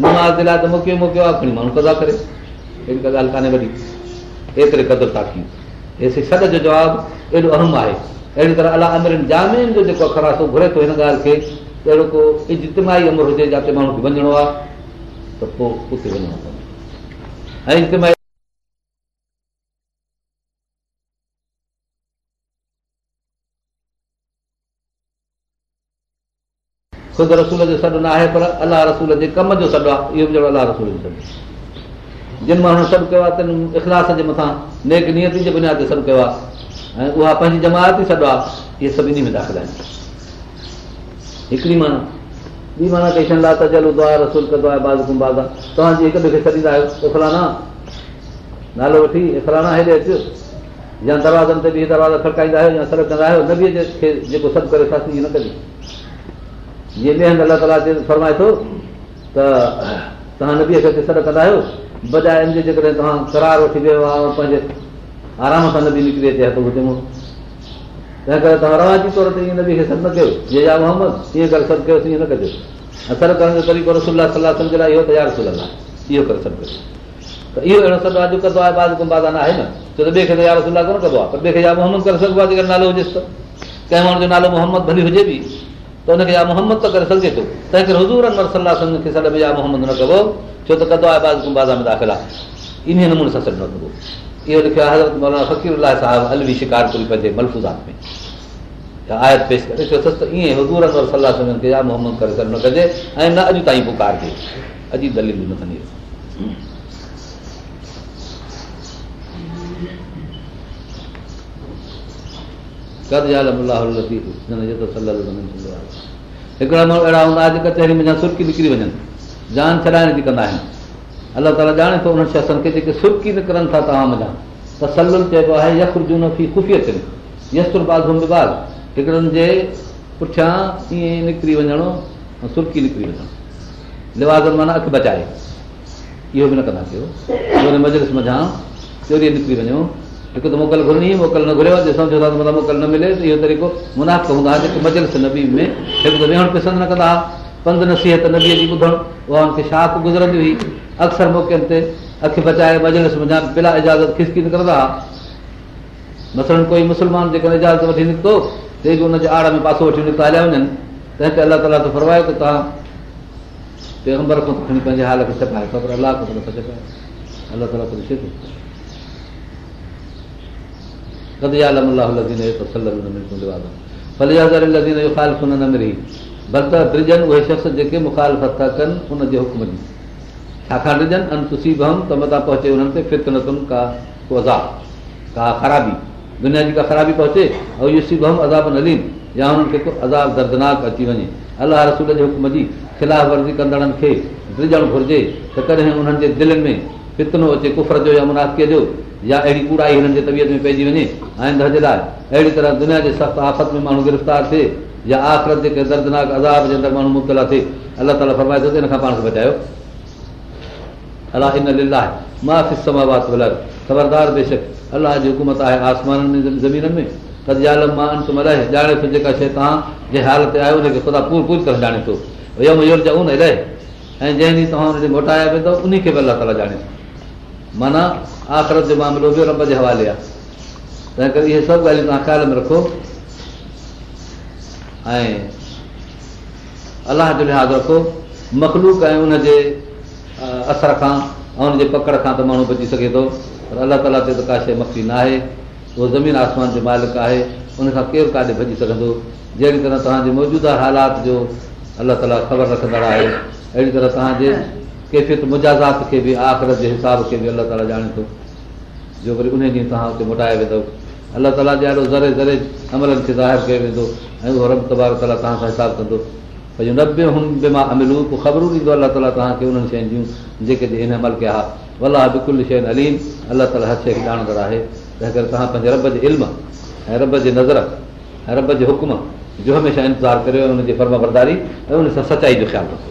नमाज़ जे लाइ त मोकिलियो मोकिलियो आहे खणी माण्हू कदा करे अहिड़ी का ॻाल्हि कान्हे वॾी एतिरे क़दुरु था कयूं शॾ जो जवाबु एॾो अहम आहे अहिड़ी तरह अला अमरनि जामीन जो जेको अख़र आहे सो घुरे थो हिन ॻाल्हि खे अहिड़ो को इजतमाही अमिर हुजे जिते माण्हू खे वञिणो आहे त पोइ उते वञिणो पवंदो ऐं इजतमाही छो त रसूल जो सॾु न आहे पर अलाह रसूल जे कम जो सॾु आहे इहो बि ॼण अलाह रसूल जो सॾु जिन माण्हू सॾु कयो आहे तिन इख़लास जे मथां नेक जे बुनियाद ते सॾु कयो आहे ऐं उहा पंहिंजी जमात ई सॾु आहे इहे सभिनी में दाख़िल आहिनि हिकिड़ी माना ॿी माना कई केशन आहे रसूल कंदो आहे बाज़ बाज़ कुम आहे तव्हांजी हिकु ॿिए खे छॾींदा आहियो नालो वठी इखराना हेॾे अचो या दरवाज़नि ते बि दरवाज़ा खड़काईंदा आहियो या सॾु कंदा आहियो न खे जेको सॾु करे न कजे जीअं ॿिए हंधि अलाह ताला ते फरमाए थो त तव्हां नबीअ खे सॾु कंदा आहियो बजाए जेकॾहिं तव्हां करार वठी वियो आहे पंहिंजे आराम सां नबी निकिरी अचे हथ तंहिं करे तव्हां रवाजी तौर ते ईअं नबी खे सॾु न कयो जे मोहम्मद ईअं करे सॾु इहो कर्स कयो सॾ करण जो तरीक़ो सलाह सम्झ लाइ इहो तयारु सुल आहे इहो करे सॾु कयो त इहो अहिड़ो सॾु आहे न आहे न छो त ॿिए खे तयारु सुलाह कोन कंदो आहे पर ॿिए खे या मोहम्मद करे सघिबो आहे जेकर नालो हुजेसि त कंहिं माण्हू जो नालो मोहम्मद भली हुजे बि त हुनखे या मोहम्मद थो करे सघिजे थो तंहिं करे हज़ूर अनवर सलाह सम खे मोहम्मद न कबो छो त कदो आहे दाख़िल आहे इन नमूने सां सॾु न कबो इहो लिखियो आहे हज़रत मौलाना फकीर साहिबु अलवी बि शिकार थोरी पए मलफ़ुज़ात में आयत पेश करे छो त ईअं हज़ूर अनवर सलाह समन खे या मोहम्मद करे सॾु न कजे ऐं न अॼु ताईं पोइ कारिजे अॼु दलील न खणी कंदी हिकिड़ा माण्हू अहिड़ा हूंदा अॼु कचहरी में सुर्की निकिरी वञनि जान छॾाइण जी कंदा आहिनि अलाह ताला ॼाणे थो उन्हनि शख़्सनि खे जेके सुर्की निकिरनि था तव्हां मञा त सल चइबो आहे यफ़ जूनी ख़ुफ़ी अचनि यसुराद हिकिड़नि जे पुठियां ईअं निकिरी ऐं सुर्की निकिरी वञणु लिवाज़ माना अखि बचाए इहो बि न कंदा कयो मजरिस मञां चोरी निकिरी वञो हिकु त मोकल घुरणी मोकल न घुरियो त मोकल न मिले त इहो तरीक़ो मुनाफ़ो हूंदा हुआ जेके मजलस नबी में न कंदा हुआ पंध न नबीअ जी ॿुधण उहा शाख गुज़रंदी हुई अक्सर मौक़नि ते अखि बचाए इजाज़त खिसकी निकिरंदा हुआ मसलनि कोई मुस्लमान जेकॾहिं इजाज़त वठी निकितो ते बि हुनजे आड़ में पासो वठी निकिता हलिया वञनि त हिते अल्लाह ताला फरवायो तव्हां पंहिंजे हाल खे बल्कि ब्रिजनि उहे शख़्स जेके मुखालत था कनि उनजे हुकम जी छाकाणि ड्रिजनि त मथां पहुचे हुननि ते फित्रा को ख़राबी दुनिया जी का ख़राबी पहुचे ऐं इहो सीबमि अदा न ॾीन या हुननि खे को अज़ाब दर्दनाक अची वञे अलाह रसूल जे हुकम जी ख़िलाफ़ वर्ज़ी कंदड़नि खे ड्रिॼणु घुरिजे त कॾहिं उन्हनि जे दिलनि में फितनो अचे कुफर जो या मुनाक़ीअ जो या अहिड़ी कूड़ाई हिननि जे तबियत में पइजी वञे ऐं दिल अहिड़ी तरह दुनिया जे सख़्तु आफ़त में माण्हू गिरफ़्तार थिए या आख़िरत जेके दर्दनाक आज़ार जे अंदरि माण्हू मुब्तला थिए अल्ला ताला फरमाए थो हिन खां पाण खे बचायो ख़बरदार बेशक अलाह जी हुकूमत आहे आसमान ज़मीन में रहे थो जेका शइ तव्हां जे हालत आहियो हुनखे ख़ुदा पूर पूर करे ॼाणे थोरा रहे ऐं ॾींहुं तव्हां हुनखे मोटाया वेंदो उनखे बि अलाह ताला ॼाणे माना आख़िरत जो मामिलो बि रब जे हवाले आहे तंहिं करे इहे सभु ॻाल्हियूं तव्हां ख़्याल में रखो ऐं अलाह जो लिहाज़ रखो मखलूक ऐं उनजे असर खां ऐं उनजे पकड़ खां त माण्हू बची सघे थो पर अलाह ताला ते त का शइ मखी न आहे उहो ज़मीन आसमान जो मालिक आहे उनखां केरु काॾे भॼी सघंदो जहिड़ी तरह तव्हांजे मौजूदा हालात जो अलाह ताला ख़बर रखंदड़ आहे अहिड़ी तरह तव्हांजे कैफ़ित मुजाज़ात खे बि आख़िर जे हिसाब खे बि अलाह ताला ॼाणे थो जो वरी उन ॾींहुं तव्हां हुते मोटाए वेंदो अल्ला ताला जे ॾाढो ज़रे ज़रे अमलनि खे ज़ाहिर कयो वेंदो ऐं उहो रब तबारो त तव्हां सां हिसाबु कंदो पंहिंजो नबे हुन बि मां अमिलूं पोइ ख़बरूं ॾींदो अलाह ताला तव्हांखे उन्हनि शयुनि जूं जेके ॾींहं अमल कया अलाह बिल्कुलु शइ अलीन अलाह ताला हर शइ खे ॼाणंदड़ आहे त अगरि तव्हां पंहिंजे रब जे इल्म ऐं रब जे नज़र ऐं रब जे हुकम जो हमेशह इंतज़ारु कयो ऐं उनजी फर्म बरदारी ऐं सां सचाई जो ख़्यालु रखो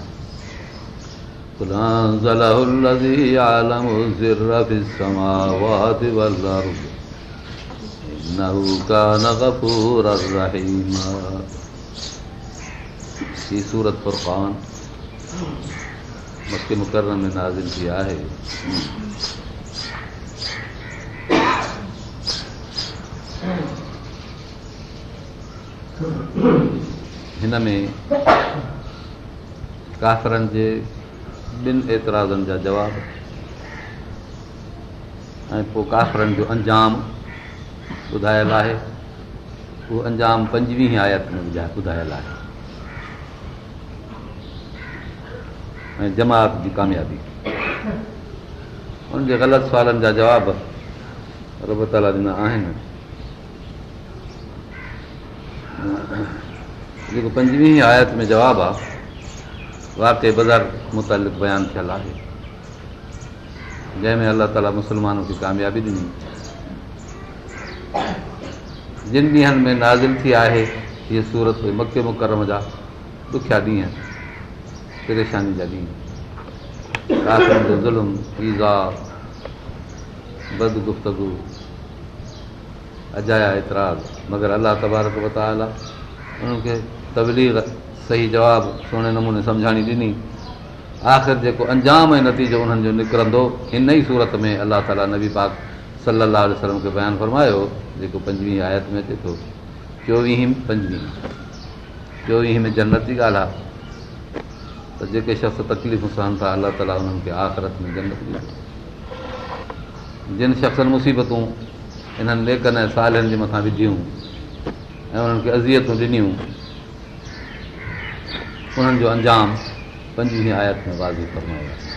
हिन में काफ़रनि जे ॿिनि एतिराज़नि जा जवाब ऐं पोइ काफ़रनि जो अंजाम ॿुधायल आहे उहो अंजाम पंजवीह ई आयत में ॿुधायल आहे ऐं जमात जी कामयाबी उनखे ग़लति सवालनि जा जवाब रब ताला ॾिना आहिनि जेको पंजवीह आयत में जवाबु आहे वापे बज़ार मुतालिक़ बयानु थियलु आहे जंहिंमें اللہ ताला मुस्लमाननि खे कामयाबी ॾिनी जिन ॾींहनि में नाज़िम थी आहे हीअ सूरत मके मुक़रण जा ॾुखिया ॾींहं परेशानी जा ॾींहं राति जो ज़ुल्म ईज़ा बद गुफ़्तगु अजाया एतिराज़ مگر अलाह तबारक बतायल आहे उनखे तबली सही जवाबु सुहिणे नमूने समुझाणी ॾिनी आख़िर जेको अंजाम ऐं नतीजो उन्हनि जो निकिरंदो हिन ई सूरत में अलाह ताली नबी पाक सलाहु आल खे बयानु फ़रमायो जेको पंजवीह आयत में अचे थो चोवीह पंजवीह चोवीह में जन्नत जी ॻाल्हि आहे त जेके शख़्स तकलीफ़ूं सहन था अलाह ताल उन्हनि खे आख़िरत में जन्नत जिन शख़्सनि मुसीबतूं इन्हनि लेकन ऐं सालनि जे मथां विधियूं ऐं उन्हनि खे अज़ियतूं ॾिनियूं उन्हनि जो अंजाम पंजी आयत में वाज़ू करिणो आहे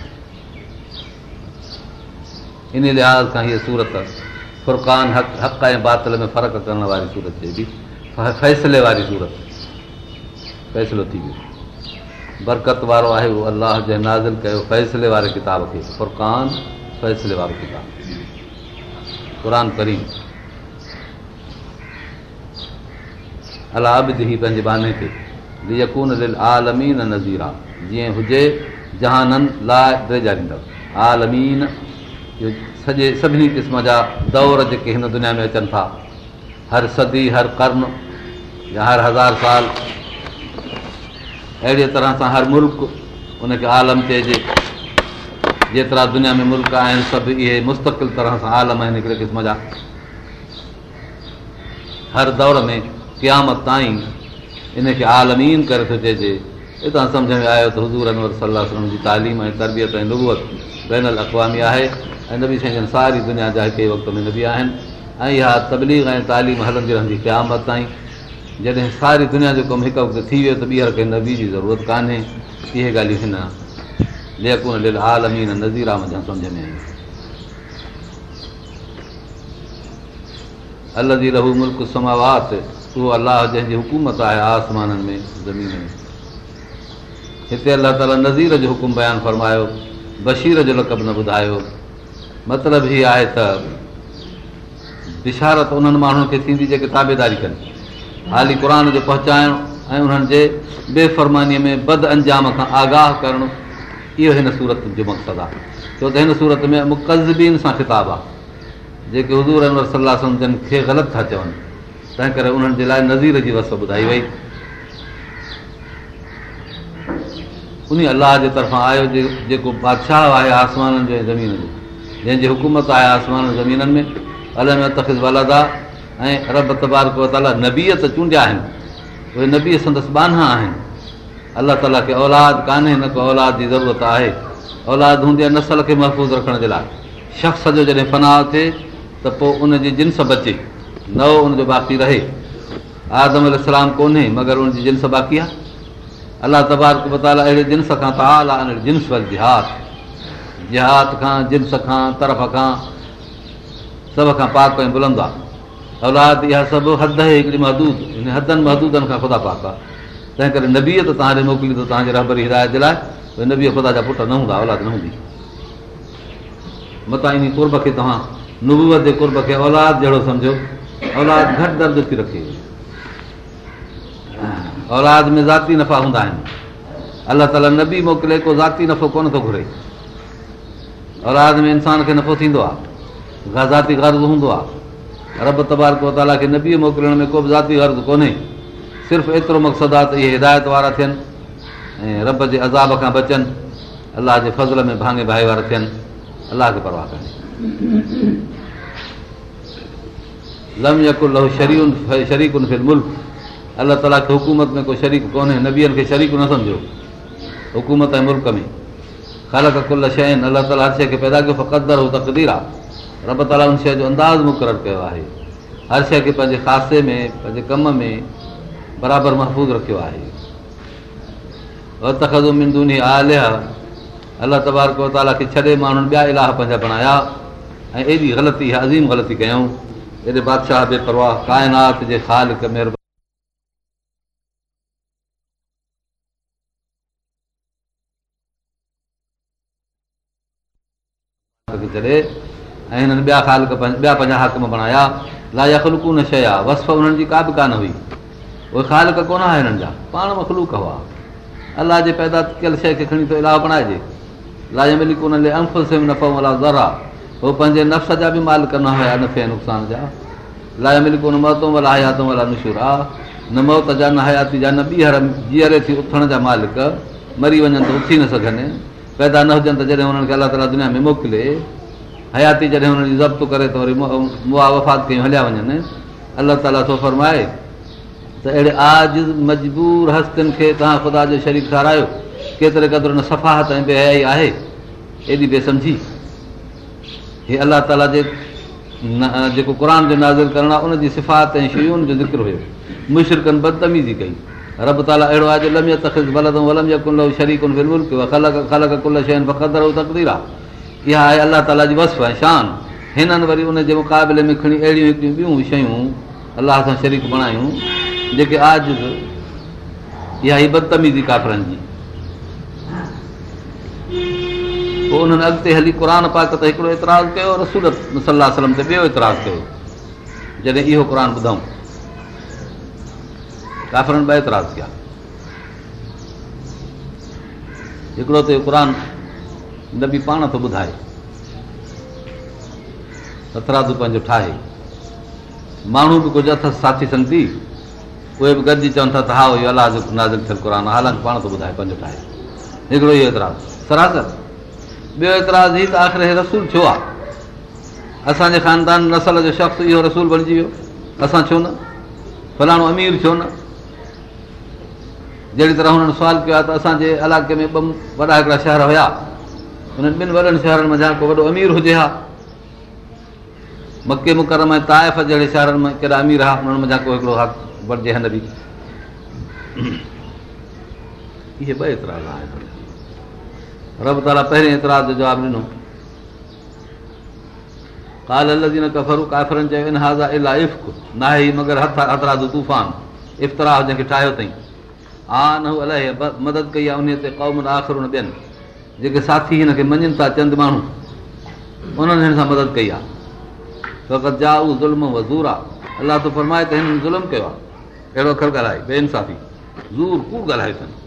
इन लिहाज़ खां हीअ सूरत फुरक़ान हक़ हक़ ऐं बातल में फ़र्क़ु करण वारी सूरत ते बि फ़ैसिले वारी सूरत फ़ैसिलो थी वियो बरक़त वारो आहे उहो अलाह जे नाज़न कयो फ़ैसिले वारे किताब खे फुरकान फ़ैसिले वारो किताबु क़ुरानी अलजी पंहिंजे खे आलमीन नज़ीरा जीअं हुजे जहाननि लाइ आलमीन जो सॼे सभिनी क़िस्म जा दौर जेके हिन दुनिया में अचनि था हर सदी हर कर्म या हर हज़ार साल अहिड़े तरह सां हर मुल्क़ उनखे आलम चइजे जेतिरा दुनिया में मुल्क आहिनि सभु इहे मुस्तकिल तरह सां आलम आहिनि हिकिड़े क़िस्म जा हर दौर में क़्याम ताईं इनखे आलमीन करे थो चइजे हितां सम्झ में आयो त हज़ूर अनवर सलाह जी तालीम ऐं तरबियत ऐं लॻूअत बैनल अक़वामी आहे ऐं नबी साईं जन सारी दुनिया जा हिकु वक़्त में नबी आहिनि ऐं इहा तबलीग ऐं तालीम हलंदी रहंदी क्यामत ताईं जॾहिं सारी दुनिया जो कमु हिकु वक़्तु थी वियो त ॿीहर कंहिं नबी जी ज़रूरत कान्हे इहे ॻाल्हियूं हिन लिल आलमीन नज़ीरा मुंहिंजा सम्झ में अलदी रहू मुल्क समावात उहो अलाह जंहिंजी हुकूमत आहे आसमाननि में ज़मीन में हिते अलाह ताला नज़ीर जो हुकुम बयानु फ़रमायो बशीर जो लक़ब न ॿुधायो मतिलबु हीअ आहे त बिशारत उन्हनि माण्हुनि खे थींदी जेके ताबेदारी कनि हाली क़ुर जो पहुचाइणु ऐं उन्हनि जे बेफ़रमानीअ में बद अंजाम खां आगाह करणु इहो हिन सूरत जो मक़सदु आहे छो त हिन सूरत में मुकज़बीन सां ख़िताबु आहे जेके हज़ूर अनवर सलाह सम्झनि खे ग़लति था चवनि तंहिं करे उन्हनि जे लाइ नज़ीर जी वस ॿुधाई वई उन अलाह जे तरफ़ां आयो जेको बादशाह आहे आसमाननि जो ज़मीन जो जंहिंजी हुकूमत आहे आसमान ज़मीननि में अल तखिज़ वालदा ऐं रब ताला नबीअ त चूंडिया आहिनि उहे नबीअ संदसि बाना आहिनि अलाह ताला खे औलाद कान्हे न को औलाद जी ज़रूरत आहे औलाद हूंदी आहे नसल खे महफ़ूज़ रखण जे लाइ शख़्स जो जॾहिं फनाह थिए त पोइ उनजी जिन्स बचे नओ हुनजो बाक़ी रहे आदमल सलाम कोन्हे मगर हुनजी जिन्स बाक़ी आहे अलाह तबादाल अहिड़े जिन्स खां तहाल आहे जिन्स वरी जिहा जिहात खां जिन्स खां तरफ़ खां सभ खां पाक ऐं बुलंदो आहे औलाद इहा सभु हद हिकिड़ी महदूद हदनि महदूदनि खां ख़ुदा पाक आहे तंहिं करे नबीअत तव्हां ॾे मोकिलींदो तव्हांजे रहबरी हिदायत जे लाइ नबीअ ख़ुदा जा पुट न हूंदा औलाद न हूंदी मता इन कुर्ब खे तव्हां नुबूअ जे कुर्ब खे औलाद जहिड़ो सम्झो औलाद घटि दर्द थी रखे औलाद में ज़ाती नफ़ा हूंदा आहिनि अलाह ताला न बि मोकिले को ज़ाती नफ़ो कोन थो घुरे औलाद में इंसान खे नफ़ो थींदो आहे ज़ाती गर्ज़ हूंदो आहे रब तबार को ताला खे न बि मोकिलण में को बि ज़ाती गर्ज़ कोन्हे सिर्फ़ु एतिरो मक़सदु आहे त इहे हिदायत वारा थियनि ऐं रब जे अज़ाब खां बचनि अलाह जे फज़ल में भाङे भाई वारा थियनि अलाह खे परवाह कनि लम यकुल शरीक शरीकुनि फिर मुल्क अलाह ताला खे हुकूमत में को शरीक कोन्हे नबीअनि खे शरीक न सम्झो हुकूमत ऐं मुल्क़ में ख़ालक कुल शइ आहिनि अलाह ताला हर शइ खे पैदा कयो फ़क़दर हो तकदीर आहे रब ताला हुन शइ जो अंदाज़ मुक़ररु कयो आहे हर शइ खे पंहिंजे ख़ासे में पंहिंजे कम में बराबरि महफ़ूज़ रखियो आहे तखज़ुमिंदूनी तखज़ु अलाह तबार ताला खे छॾे माण्हुनि ॿिया इलाह पंहिंजा बणाया ऐं एॾी ग़लती आहे अज़ीम ग़लती कयूं हक़ बणाया लाजा न शइ वसफ़ कान हुई उहे ख़ालक कोन हुआ हिननि जा पाण ख़लूक हुआ अलाह जे पैदा कयल शइ खे खणी त इलाही बणाएजे उहो पंहिंजे नफ़्स जा बि मालिक न हुया नफ़े ऐं नुक़सान जा लाइ मिल कोन मौतो वला वाला वला मशूर आहे न मौत जा न हयाती जा न ॿीहर जीअरे थी उथण जा मालिक मरी वञनि त उथी न सघनि पैदा न हुजनि त जॾहिं हुननि खे अलाह ताला दुनिया में मोकिले हयाती जॾहिं हुननि जी ज़ब्त करे त वरी मुआ वफ़ात कयूं हलिया वञनि अलाह ताला थो फरमाए त अहिड़े आज मजबूर हस्तियुनि खे तव्हां ख़ुदा जो शरीफ़ ठारायो केतिरे क़दुरु न सफ़ाहत ऐं बेहयाई आहे एॾी बेसमझी हे अलाह ताला जे जेको क़ुर जो नाज़ करणु आहे उनजी सिफ़ात ऐं शयूं जो ज़िक्र हुयो मुशरकनि बदतमीज़ी कई रब ताला अहिड़ो आहे जो लम तख़ल वलम कुल शरीकुनि तकदीर आहे इहा आहे अलाह ताला जी वसफ़ ऐं शान हिननि वरी उन जे मुक़ाबले में खणी अहिड़ियूं हिकिड़ियूं ॿियूं शयूं अलाह सां शरीक बणायूं जेके आज इहा ई बदतमीज़ी काफ़रनि जी पोइ उन्हनि अॻिते हली क़रान पाक त हिकिड़ो एतिराज़ कयो रसूल मुसला सलम ते ॿियो एतिराज़ कयो जॾहिं इहो क़रान ॿुधऊं काफ़िरनि ॿ एतिराज़ कया हिकिड़ो त इहो क़रान न बि पाण थो ॿुधाए सतराज़ पंहिंजो ठाहे माण्हू बि कुझु अथसि साथी संग उहे बि गॾिजी चवनि था त हा इहो अलाज़ु नाज़ुक थियल क़रान हालांकि पाण थो ॿुधाए पंहिंजो ठाहे हिकिड़ो इहो एतिरा ॿियो एतिराज़ु त आख़िर हे रसूल थियो आहे असांजे ख़ानदान नसल जो शख़्स इहो रसूल बणिजी वियो असां छो न फलाणो अमीर छो न जहिड़ी तरह हुननि सुवाल कयो आहे त असांजे इलाइक़े में ॿ वॾा हिकिड़ा शहर हुया हुननि ॿिनि वॾनि शहरनि में जाम को वॾो अमीर हुजे हा मके मुकरम ऐं ताइफ़ जहिड़े शहरनि में कहिड़ा अमीर हा हुननि को हिकिड़ो हक़ वरिजे भरिजे बि इहे ॿ एतिरा रब ताला पहिरें एतिराज़ जो जवाबु ॾिनो काल न काफ़रनि चयो इन हाज़ा आहे नाहे मगरा जो तूफ़ान इफ़्तराह जंहिंखे ठाहियो अथई हा न हू अलाए मदद कई आहे उन ते क़ौम आख़िरूं ॾियनि जेके साथी हिन खे मञनि था चंद माण्हू उन्हनि हिन सां मदद कई आहे जा उहो ज़ुल्म वज़ूर आहे अलाह तो फरमाए त हिननि ज़ुल्म कयो आहे अहिड़ो अख़र ॻाल्हाए बे इंसाफ़ी ज़ूर कूर ॻाल्हायो अथनि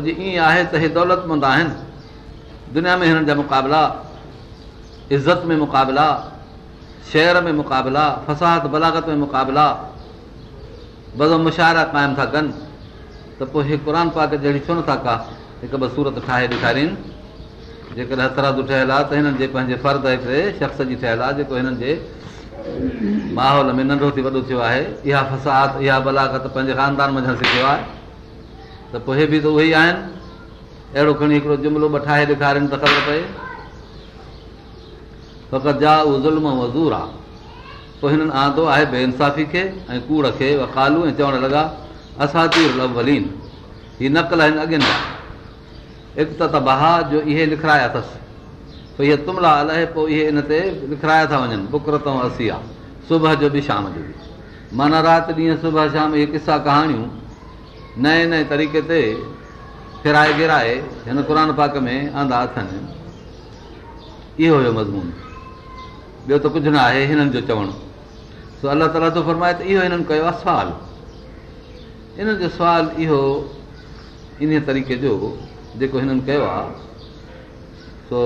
जे ईअं आहे त हे दौलतमंद आहिनि दुनिया में हिननि जा मुक़ाबिला इज़त में मुक़ाबिला शहर में मुक़ाबिला फ़साहत बलागत में मुक़ाबिला बद मुशाइरा क़ाइमु था कनि त पोइ हे क़ुर पाक जहिड़ी छो नथा का हिकु ॿ सूरत ठाहे ॾेखारीनि जेकॾहिं हसरदू ठहियलु आहे त हिननि जे पंहिंजे फ़र्द हिकिड़े शख़्स जी ठहियलु आहे जेको हिननि जे माहौल में नंढो थी वॾो थियो आहे इहा फ़साहत इहा बलागत पंहिंजे ख़ानदान मंझां सिखियो आहे त पोइ बि त उहे ई आहिनि अहिड़ो खणी हिकिड़ो जुमिलो ॿ ठाहे ॾेखारनि त ख़बर पए फ़क़ति जा उहो ज़ुल्म मज़ूर आहे पोइ हिननि आंदो आहे बे इंसाफ़ी खे ऐं कूड़ खे वकालू ऐं चवणु लॻा असां तीर ललीन ही नकल आहिनि जा अॻिनि एकत जो इहे लिखाया अथसि पोइ इहे तुमला अलाए पोइ इहे इन ते लिखाया था वञनि भुकरत ऐं असी आहे सुबुह जो बि शाम जो बि माना राति ॾींहुं सुबुह शाम इहे किसा कहाणियूं नए नए तरीक़े ते फिराए घिराए हिन क़ुर पाक में आंदा अथनि इहो हुयो मज़मून ॿियो त कुझु न आहे हिननि जो चवणु सो अलाह ताला थो फरमाए त इहो हिननि कयो आहे सुवाल इन्हनि जो सुवाल इहो इन तरीक़े जो जेको हिननि कयो आहे सो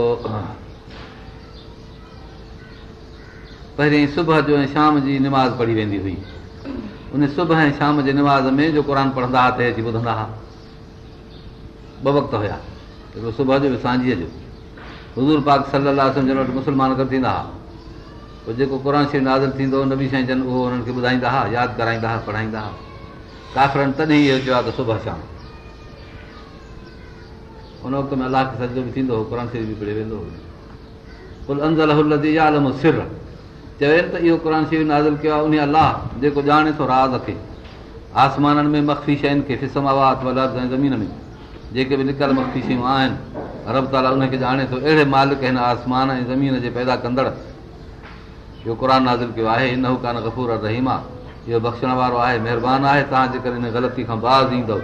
पहिरीं सुबुह जो ऐं शाम जी निमाज़ पढ़ी वेंदी हुई उन सुबुह ऐं शाम जे निमाज़ में जो क़ुर पढ़ंदा हुआ त अची ॿुधंदा हुआ ॿ वक़्त हुया हिकिड़ो सुबुह जो सांझीअ जो हज़ूर पाक सलाहु मुस्लमान गॾु थींदा हुआ पोइ जेको क़ुर शे नाज़ थींदो हो नबी साईं जन उहो हुननि खे ॿुधाईंदा हुआ यादि कराईंदा हुआ पढ़ाईंदा हुआ काफ़िरनि तॾहिं इहो चयो आहे त सुबुह शाम उन वक़्त में अलाह खे सॼो बि थींदो हो पढ़ी वेंदो हुओ कुल अंज़ल आलम सिर चयो त इहो क़ुर शयुनि हाज़िर कयो आहे उन अलाह जेको ॼाणे थो राज़ खे आसमाननि में मख़फ़ी शयुनि खे फिसम ऐं ज़मीन में जेके बि निकल मख़फ़ी शयूं आहिनि रब ताला उनखे ॼाणे थो अहिड़े मालिक हिन आसमान ऐं ज़मीन जे पैदा कंदड़ इहो क़ुर हाज़िर कयो आहे हिन हू कान गफ़ूर रहीम आहे इहो बख़्शण वारो आहे महिरबानी आहे तव्हां जेकर हिन ग़लती खां बाज़ ईंदव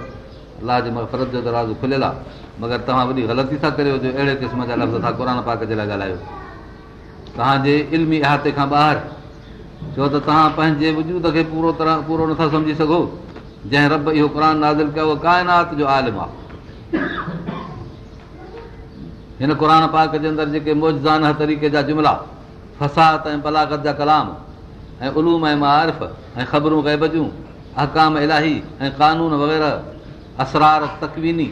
अलाह जे मफ़रत जो दरवाज़ो राज़ु खुलियल आहे मगरि तव्हां वॾी ग़लती था करियो जो अहिड़े क़िस्म जा लफ़्ज़ था क़ुर पाक जे लाइ ॻाल्हायो तव्हांजे इल्मी अहाते खां ॿाहिरि छो त तव्हां पंहिंजे वजूद खे पूरो तरह पूरो नथा सम्झी सघो जंहिं रब इहो क़ुर नाज़िल कयो उहो काइनात जो आलिम आहे हिन क़ुर पाक जे अंदरि जेके मौजानह तरीक़े जा जुमिला फ़साद ऐं बलागत जा कलाम ऐं उलूम ऐं मारिफ़ ऐं ख़बरूं गैबजूं अहकाम इलाही ऐं क़ानून वग़ैरह असरार तकवीनी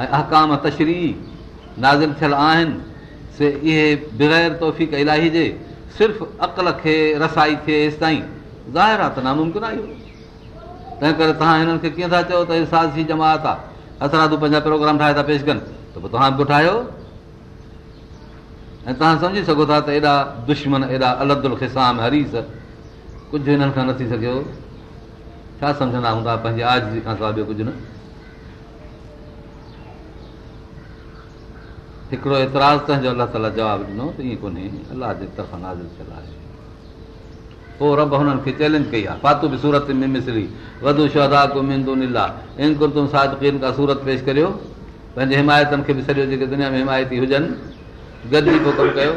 ऐं अहकाम तशरी नाज़िल थियल आहिनि से इहे बग़ैर तौफ़ इलाही जे सिर्फ़ु अकल खे रसाई थिए हेसि ताईं ज़ाहिर आहे त नामुमकिन आहे इहो तंहिं करे तव्हां हिननि खे कीअं था चओ त साज़ी जमात आहे असरा प्रोग्राम ठाहे था पेश कनि त पोइ तव्हां बि ठाहियो ऐं तव्हां सम्झी सघो था त एॾा दुश्मन एॾा अलदुल ख़िसाम हरीस कुझु हिननि खां न थी सघियो छा सम्झंदा हूंदा पंहिंजे आज खां सवाइ ॿियो कुझु न हिकिड़ो एतिरा ताला जवाबु ॾिनो त ईअं कोन्हे पोइ रब हुननि खे चैलेंज कई आहे पातू बि पेश करियो पंहिंजे हिमायतनि खे बि सॼो जेके दुनिया में हिमायती हुजनि गुकम कयो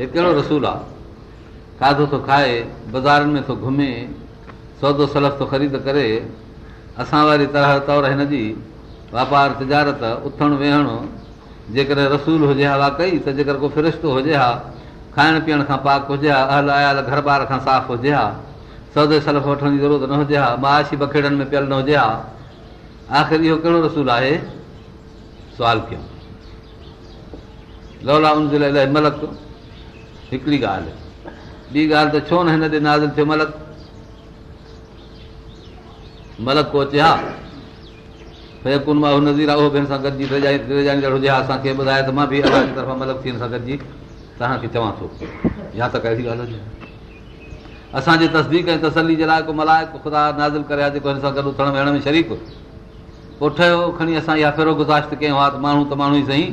कहिड़ो रसूल आहे खाधो थो खाए बाज़ारनि में थो घुमे सौदो सलफ थो ख़रीद करे असां वरी तरह तौर हिनजी वापारु तिजारत उथणु वेहणु जेकर रसूल हुजे हा वाकई त जे करे को फ्रिश थो हुजे हा खाइण पीअण खां पाक हुजे हा अ आयाल घर ॿार खां साफ़ु हुजे हा सौदे सलफ वठण जी ज़रूरत न हुजे हा महाशी बखेड़नि में पियल न हुजे हा आख़िर इहो कहिड़ो रसूल आहे सवाल कयूं लौलाउन जे लाइ मलक हिकिड़ी ॻाल्हि ॿी ॻाल्हि त छो न हिन ते नाज़ थियो मलक मलक पहुचे हा नज़ीर हुजे असांखे ॿुधाए त मां बि तरफ़ां थो या त कहिड़ी ॻाल्हि हुजे असांजे तस्दीक ऐं तसली जे लाइ को मल्हाए ख़ुदा गॾु उथण वेहण में शरीक पोठो खणी असां इहा फेरो गुज़ारिश कयूं माण्हू त माण्हू ई सही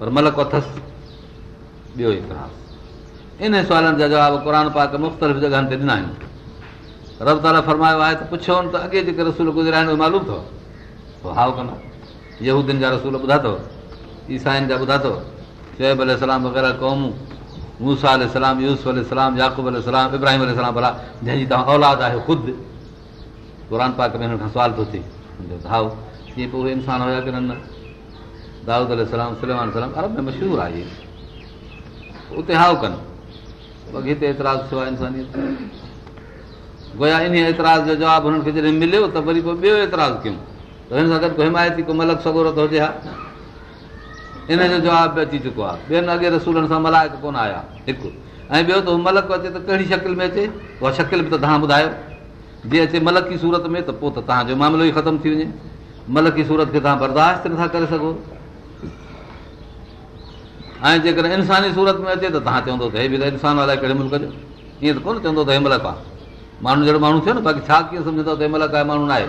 पर मलक अथसि ॿियो इन सुवालनि जा जवाब क़ुर पाक मुख़्तलिफ़ जॻहियुनि ते ॾिना आहिनि रब तारा फरमायो आहे त पुछो त अॻे जेके रसूल गुज़रिया आहिनि उहे मालूम अथव पोइ हाउ कनि यूदियन जा रसूल ॿुधा थो ईसाइन जा ॿुधा थो चएबल वग़ैरह क़ौमूं मूसा सलाम यूसलाम याक़ूबलाम इब्राहिम भला जंहिंजी तव्हां औलाद اے ख़ुदि क़ुरान पाक में हिनखां सुवाल थो थिए भाउ इहे पूरा इंसानु हुया की न न दाऊदाम सलेमान अरब में मशहूरु आहे इहे उते हाउ कनि एतिराज़ु थियो आहे इन्हीअ एतिरा जो जवाबु हुननि खे जॾहिं मिलियो त वरी पोइ ॿियो एतिराज़ु कयूं त हिन सां गॾु को हिमायती को मलक सगोरत हुजे हा इन जो जवाब अची चुको आहे ॿियनि अॻे रसूलनि सां मल्हायक कोन आया हिकु ऐं ॿियो त मलक अचे त कहिड़ी शकिल में अचे उहा शकिल बि त तव्हां ॿुधायो जीअं अचे मलक की सूरत में त पोइ त तव्हांजो मामिलो ई ख़तमु थी वञे मलक की सूरत खे तव्हां बर्दाश्त नथा करे सघो ऐं जेकॾहिं इंसानी सूरत में अचे त तव्हां चवंदो त हे बि त इंसान अलाए कहिड़े मुल्क जो ईअं त कोन चवंदो त हे मलक आहे माण्हू जहिड़ो माण्हू थियो न बाक़ी छा कीअं सम्झंदो त हे मलक आहे माण्हू न आहे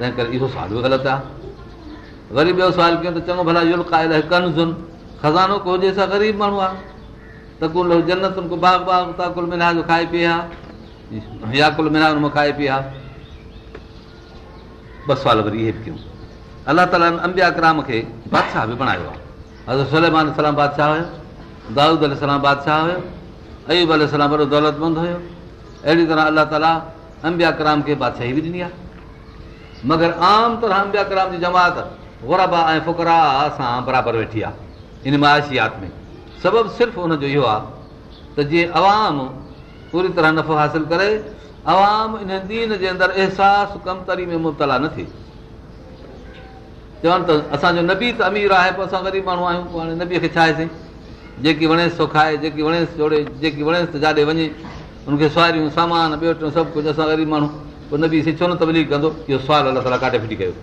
तंहिं करे इहो सवालु बि ग़लति आहे वरी ॿियो सवालु कयूं त चङो भला क़ाइल खज़ानो को हुजे ग़रीब माण्हू आहे त कुल कुल जन्नत को बाग बाग जनता खाए पी हा मिना खाए पी हा बसि वरी इहे बि कयूं अलाह ताला अंबिया क्राम खे बादशाह बि बणायो आहे अज़र सलेमानादशाह हुयो दाऊद अलादशाह हुयो अयूबलाम दौलतमंद हुयो अहिड़ी तरह अलाह ताला अम्बिया कराम खे बादशाही बि ॾिनी आहे मगर आम तौर अंबिया कराम जी जमात वरबा ऐं फ़ुकरा सां बराबरि वेठी आहे इन माइशियात में सबबु सिर्फ़ु हुनजो इहो आहे त जीअं आवाम पूरी तरह नफ़ो हासिलु करे عوام इन ॾींहं जे अंदरि अहसासु कमतरी में मुबतला न थिए चवनि त असांजो नबी त अमीर आहे पोइ असां ग़रीब माण्हू आहियूं पोइ हाणे नबीअ खे छाहेसीं जेकी वणेसि थो खाए जेकी वणेसि जोड़े जेकी वणेसि जाॾे वञे उनखे सवाइयूं सामान ॿियो वठणु सभु कुझु असां ग़रीब माण्हू पोइ नबीस छो न तबलीफ़ कंदो इहो सवालु अलाह ताला काटे फिटी कयो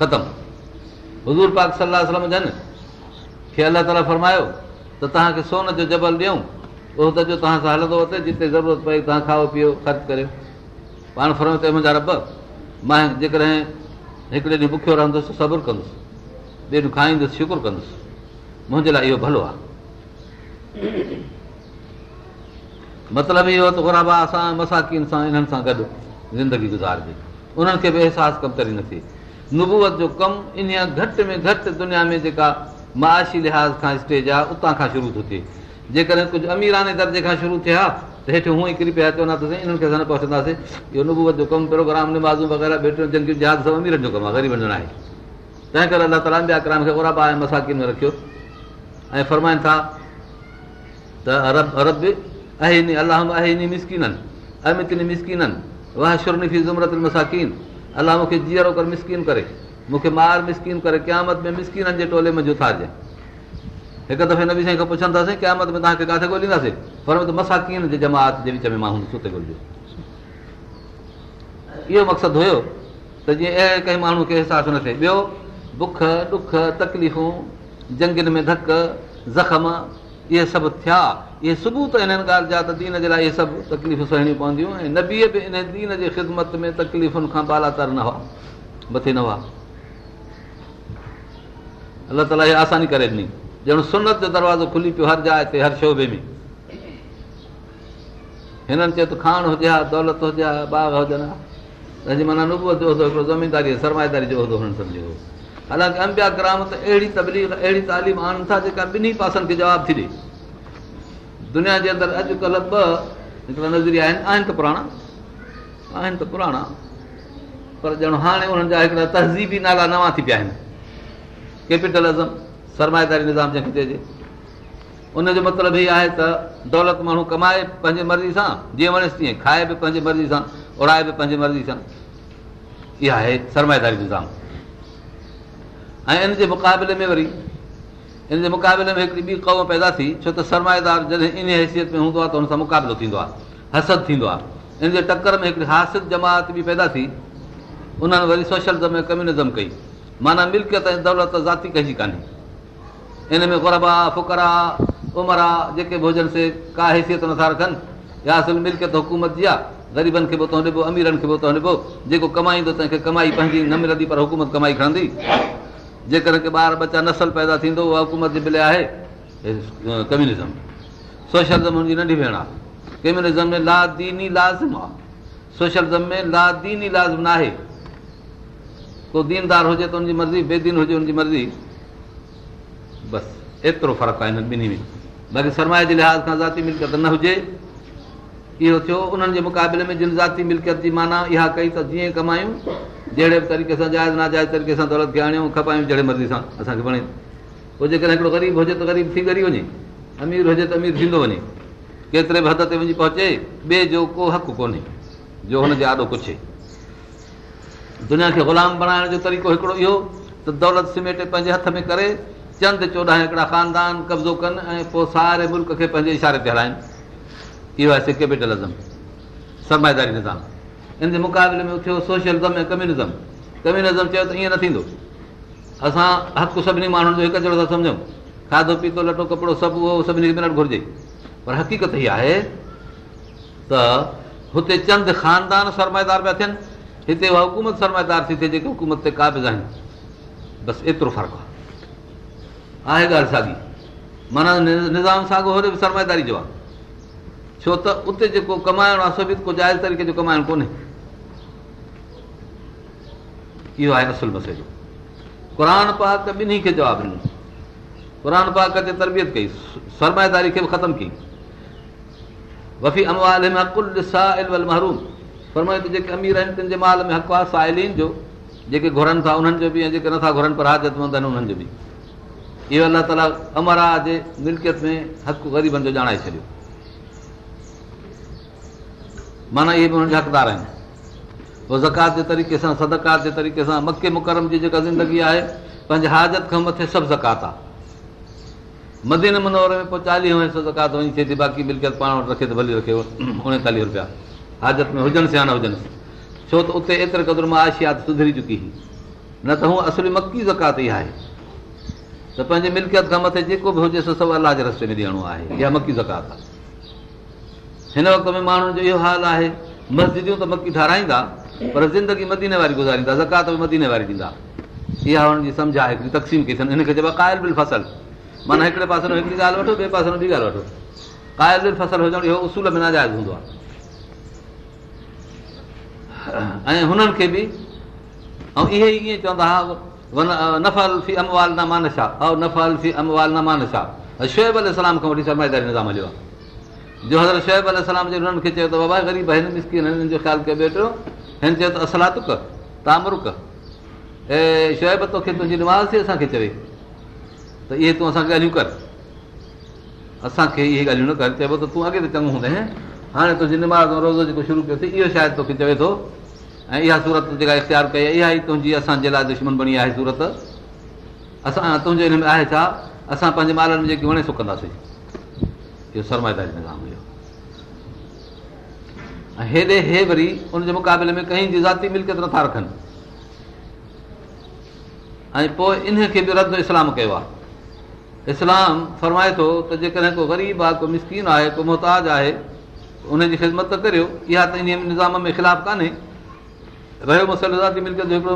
ख़तमु हज़ूर पाक सलाहु जन खे अलाह ताला फ़रमायो त तव्हांखे सोन जो जबल ॾियूं उहो त जो तव्हां सां हलंदो हुते जिते ज़रूरत पई तव्हां खाओ पीओ ख़तमु करियो पाण फरमा रॿ मां जेकॾहिं हिकिड़े ॾींहुं बुखियो रहंदुसि सबुरु कंदुसि ॿिए ॾींहुं खाईंदुसि शुकुरु कंदुसि मुंहिंजे लाइ इहो भलो आहे मतिलबु इहो त वराबा असां मसाकिन सां इन्हनि सां गॾु ज़िंदगी गुज़ारजे उन्हनि खे बि अहसासु कमु करे न थिए नुबूत जो कमु इन घटि में घटि दुनिया में जेका माशी लिहाज़ खां स्टेज आहे उतां खां शुरू थो थिए जेकॾहिं कुझु अमीराने दर्जे खां शुरू थिया त हेठि हूअं ई किरी पिया चवंदा त साईं इन्हनि खे असां न पहुचंदासीं इहो नुबूबत जो कमु प्रोग्राम निमाज़ू वग़ैरह बेटियूं जंहिंजी जहाज़ अमीरनि जो कमु आहे ग़रीबनि जो न आहे तंहिं करे अलाह ताला ॿिया क्राम खे ओराबा ऐं मसाकिन में रखियो ऐं फरमाइनि था त अरब अरब अलाह अलाही मिसकिननि मिसकिननि वहरनिफ़ी ज़ुमरत मसाकिन अलाह मूंखे जीअरो कर मिसकिन करे मूंखे मार मिसकिन करे क़यामत में मिसकिननि जे टोले में जुथार जंहिं हिकु दफ़े नबी साईं खां पुछंदासीं कयामत में तव्हांखे किथे ॻोल्हींदासीं पर मसा कीअं जी जमात जे विच में माण्हू मां ॻोल्हियो इहो मक़सदु हुयो त जीअं अहिड़े कंहिं माण्हू खे अहसासु न थिए ॿियो बुख ॾुख तकलीफ़ूं जंगियुनि में धक ज़ख़म इहे सभु थिया इहे सुबुह त हिननि ॻाल्हि जा त दीन जे लाइ इहे सभु तकलीफ़ूं सहणियूं पवंदियूं ऐं नबीअ बि इन दीन जे ख़िदमत में तकलीफ़ुनि खां बालातर न हुआ मथे न हुआ अलाह ताला इहे आसानी करे ॾिनी ॼण सुनत जो दरवाज़ो खुली पियो हर जाइ ते हर शोबे में हिननि चयो त खाण हुजे हा दौलत हुजे हा बाग हुजनि हा तंहिंजी माना जो हिकिड़ो ज़मीनदारी सरमाएदारी जो हुननि सम्झो हालांकि अंबिया ग्राम त अहिड़ी तबली अहिड़ी तालीम आणनि था जेका ॿिन्ही पासनि खे जवाबु थी ॾे दुनिया जे अंदरि अॼुकल्ह ॿ हिकिड़ा नज़रिया आहिनि आहिनि त पुराणा आहिनि त पुराणा पर ॼण हाणे उन्हनि जा हिकिड़ा तहज़ीबी नाला नवां थी पिया आहिनि कैपिटलिज़म सरमाएदारी निज़ाम जंहिंखे चइजे उन जो मतिलबु हीअ आहे त दौलत माण्हू कमाए पंहिंजी मर्ज़ी सां जीअं वणेसि तीअं खाए बि पंहिंजी मर्ज़ी सां उड़ाए बि पंहिंजी मर्ज़ी सां इहा आहे सरमाएदारी निज़ाम ऐं इन जे मुक़ाबले में वरी इन जे मुक़ाबले में हिकिड़ी ॿी क़ौम पैदा थी छो त सरमाएदार जॾहिं इन हैसियत में हूंदो आहे त हुन सां मुक़ाबिलो थींदो आहे हसद थींदो आहे इन जे टकर में हिकिड़ी हासि जमात बि पैदा थी उन्हनि वरी सोशलिज़म ऐं कम्यूनिज़म कई माना मिल्कियत ऐं दौलत ज़ाती कंहिंजी कान्हे हिन में ग़रबा फुकरा उमर आहे जेके बि हुजनि से का हैसियत नथा रखनि या असुल मिल्कियत हुकूमत जी आहे ग़रीबनि खे बि उतो ॾिबो अमीरनि खे बि उतो ॾिबो जेको कमाईंदो तंहिंखे कमाई पंहिंजी न मिलंदी पर हुकूमत कमाई खणंदी जेकॾहिं की ॿार बचा नसल पैदा थींदो उहा हुकूमत जे भले आहे कम्यूनिज़म सोशलिज़म हुनजी नंढी भेण आहे केम्यूनिज़म में लादीनी लाज़िम आहे सोशलिज़म में लादीनी लाज़िम न आहे को दीनदार हुजे त हुनजी मर्ज़ी बेदीन हुजे हुनजी मर्ज़ी बसि एतिरो फ़र्क़ु आहे हिन ॿिन्ही में बाक़ी सरमाए जे लिहाज़ सां ज़ाती मिल्कियत न हुजे इहो थियो उन्हनि जे मुक़ाबले में जिन जाती मिल्त जी माना इहा कई त जीअं कमायूं जहिड़े तरीक़े सां जाइज़ ना जाइज़ तरीक़े सां दौलत खे आणियूं खपायूं जहिड़े मर्ज़ी सां असांखे वणे पोइ जेकॾहिं हिकिड़ो ग़रीब हुजे त ग़रीब थी गरी वञे अमीर हुजे त अमीर थींदो वञे केतिरे बि हद ते वञी पहुचे ॿिए जो को हक़ु कोन्हे जो हुनजे आॾो पुछे दुनिया खे ग़ुलाम बणाइण जो तरीक़ो हिकिड़ो इहो त दौलत सिमेट पंहिंजे हथ में करे चंद चोॾहं हिकिड़ा ख़ानदान कब्ज़ो कनि ऐं पोइ सारे मुल्क खे पंहिंजे इशारे ते हलाइनि इहो आहे से कैपिटलिज़म सरमाएदारी निज़ाम इन जे मुक़ाबले में थियो सोशलिज़म ऐं कम्यूनिज़म कम्यूनिज़म चयो त ईअं न थींदो असां हक़ु सभिनी माण्हुनि जो हिकु जहिड़ो था सम्झूं खाधो पीतो लटो कपिड़ो सभु उहो सभिनी खे मिलणु घुरिजे पर हक़ीक़त इहा आहे त हुते चंद ख़ानदान सरमाएदार पिया थियनि हिते उहा हुकूमत सरमाएदार थी थिए जेके हुकूमत ते क़ाबिज़ आहिनि बसि एतिरो फ़र्क़ु आहे आहे ॻाल्हि साॻी माना निज़ाम साॻियो होॾे बि सरमाएदारी जो आहे छो त उते जेको कमाइणो आहे सोभित को जाइज़ तरीक़े जो कमाइण कोन्हे इहो आहे असुल मसइलो मसलो क़ुर पाक ॿिन्ही खे जवाबु ॾिनो क़ुर ते तरबियत कई सरमाएदारी खे बि ख़तमु कई वफ़ी अमवाल महरूम त जेके अमीर आहिनि तंहिंजे माल में हक़ु आहे आइलीन जो जेके घुरनि था उन्हनि जो बि ऐं जेके नथा घुरनि पर हाज़त आहिनि उन्हनि जो बि इहो اللہ ताला अमरा जे मिल्कियत में हर को ग़रीबनि जो ॼाणाए छॾियो माना इहे बि हुननि जा हक़दार आहिनि उहो ज़कात जे तरीक़े सां सदकात जे तरीक़े सां मके मुकरम जी जेका ज़िंदगी आहे पंहिंजे हाजत खां मथे सभु ज़कात आहे मदीन मनोहर में पोइ चालीह खां सौ ज़कात वञी थिए थी बाक़ी मिल्कियत पाण वटि रखे त भली रखे उणेतालीह रुपिया हाज़त में हुजनि सिया न हुजनि छो त उते एतिरे क़दुरु मां आशिया सुधरी चुकी हुई न त असली मकी ज़कात ई आहे त पंहिंजे मिल्कियत खां मथे जेको बि हुजे सभु अलाह जे रस्ते में ॾियणो आहे इहा मकी ज़कात आहे हिन वक़्त में माण्हुनि जो इहो हाल आहे मस्जिदियूं त मकी ठाराईंदा पर ज़िंदगी मदीने वारी गुज़ारींदा ज़कात बि मदीने वारी ॾींदा इहा हुननि जी सम्झ आहे हिकिड़ी तक़सीम कई अथनि हिनखे चइबो आहे बिल फसल माना हिकिड़े पासे में हिकिड़ी ॻाल्हि वठो ॿिए पासे में ॿी ॻाल्हि वठो क़ाइल फ़सल हुजणु इहो उसूल में नाजाइज़ हूंदो आहे ऐं हुननि खे बि ऐं इहे ई ईअं चवंदा हुआ चयो त तुंहिंजी निमाज़ थी असांखे चवे त इहे तूं असांखे ॻाल्हियूं कर असांखे इहे ॻाल्हियूं न कर त तूं अॻे हूंदे हाणे तुंहिंजी रोज़ जेको शुरू कयोसीं इहो शायदि चवे थो ऐं इहा सूरत जेका इख़्तियार कई आहे इहा ई तुंहिंजी असांजे लाइ दुश्मन बणी आहे सूरत असां तुंहिंजे हिन में आहे छा असां पंहिंजे ॿारनि में जेके वणे सुकंदासीं इहो शरमाए निज़ाम हुयो ऐं हेॾे इहे वरी हुनजे मुक़ाबले में कंहिंजी ज़ाती मिल्कियत नथा रखनि ऐं पोइ इन खे बि रदम इस्लाम कयो आहे इस्लाम फरमाए थो त जेकॾहिं को ग़रीब आहे को मिसकिन आहे को मुहताज आहे उनजी ख़िदमत त करियो इहा त इन निज़ाम में ख़िलाफ़ु कोन्हे रहियो मसइलो ज़ाती जो हिकिड़ो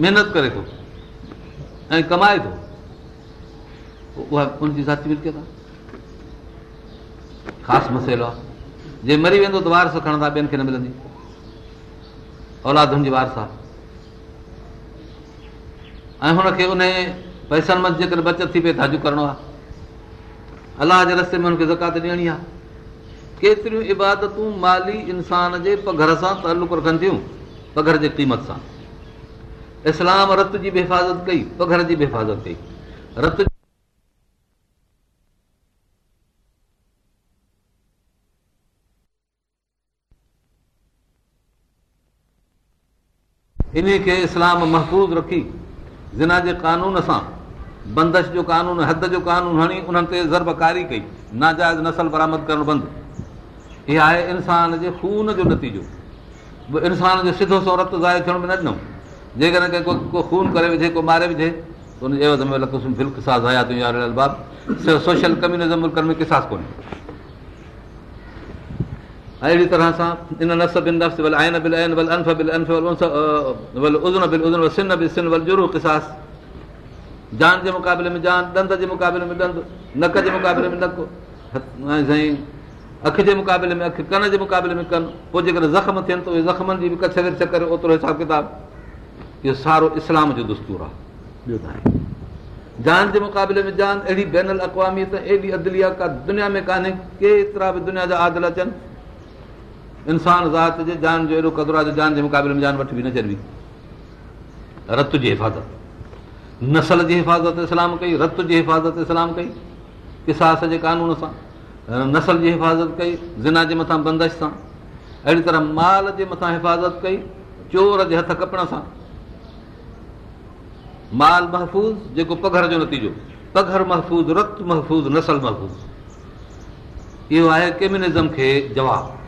महिनत करे थो ऐं कमाए थो उहा उनजी ज़ाती मिल्कियत आहे ख़ासि मसइलो आहे जे मरी वेंदो त वारस खणंदा ॿियनि खे न मिलंदी औलादुनि जी वारस आहे ऐं हुनखे उन पैसनि मां जेकॾहिं बचति थी पए त हज करिणो आहे अलाह जे रस्ते में हुनखे ज़कात ॾियणी आहे केतिरियूं इबादतूं माली इंसान जे पघर सां तालुक़ु रखनि थियूं पघर जे क़ीमत सां इस्लाम रतु जी बि हिफ़ाज़त कई पघर जी बि हिफ़ाज़त कई रती खे इस्लाम महबूज़ रखी जिना जे कानून सां बंदिश जो कानून हणी उन्हनि ते ज़रब कई नाजाइज़ नसल बरामद करणु बंदि आहे इंसान जे खून जो नतीजो इंसान जो सिधो सौ रत ज़ाहिर न ॾिनो जेकॾहिं विझे को मारे विझे में किसास कोन्हे ऐं अहिड़ी तरह सां जान जे मुक़ाबले में नक अखि जे मुक़ाबले में अखि कण जे मुक़ाबले में कनि पोइ जेकॾहिं ज़ख़्म थियनि त उहे ज़ख़्मनि जी बि कछ करे इहो सारो इस्लाम जो दस्तूर आहे जान जे मुक़ाबले में आदल अचनि इंसान ज़ात जे जान जो क़दुरु आहे जान जे मुक़ाबले में जान वठ बि न जरबी रतु जी हिफ़ाज़त नसल जी हिफ़ाज़त इस्लाम कई रतु जी हिफ़ाज़त इस्लाम कई इसास जे कानून सां नसल जी हिफ़ाज़त कई ज़िना जे मथां बंदश सां अहिड़ी तरह माल जे मथां हिफ़ाज़त कई चोर जे हथ कपण सां माल महफ़ूज़ जेको पघर जो नतीजो पघर महफ़ूज़ रत महफ़ूज़ नसल महफ़ूज़ इहो आहे केम्यूनिज़म खे जवाबु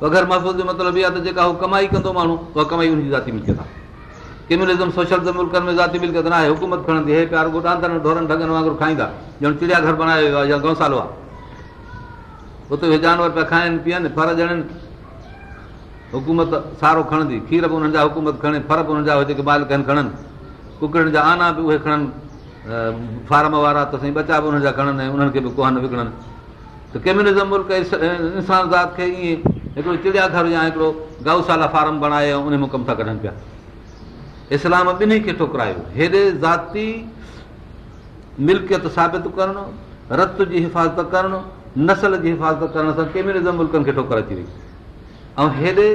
पघर महफ़ूज़ जो मतिलबु इहो आहे त जेका हू कमाई कंदो माण्हू उहा कमाई हुनजी जाती मिलजे त केम्युनि सोशल मुल्कनि में जाती मिले त न आहे हुकूमत खणंदी हे प्यार गोॾांदड़ ढोरनि ढगनि वांगुरु खाईंदा ॼण चिड़िया घर बनायो वियो आहे या दौ आहे उते उहे जानवर पिया खाइनि पीअनि फर ॼणनि हुकूमत सारो खणंदी खीर बि उन्हनि जा हुकूमत खणे फर बि उन्हनि जा जेके मालिक आहिनि खणनि कुकड़नि जा आना बि उहे खणनि फार्म वारा त साईं बचा बि उन्हनि जा खणनि ऐं उन्हनि खे बि विकिणनि त मुल्क इंसान ज़ात खे ईअं चिड़िया घर या हिकिड़ो गऊशाला फार्म बणाए ऐं कमु था कढनि पिया इस्लाम ॿिन्ही खे ठुकरायो हेॾे ज़ाती मिल्कियत साबित करणु रत जी हिफ़ाज़त करणु नसल जी हिफ़ाज़त करण सां केम्यूनिज़म मुल्कनि खे ठोकर अची वई ऐं हेॾे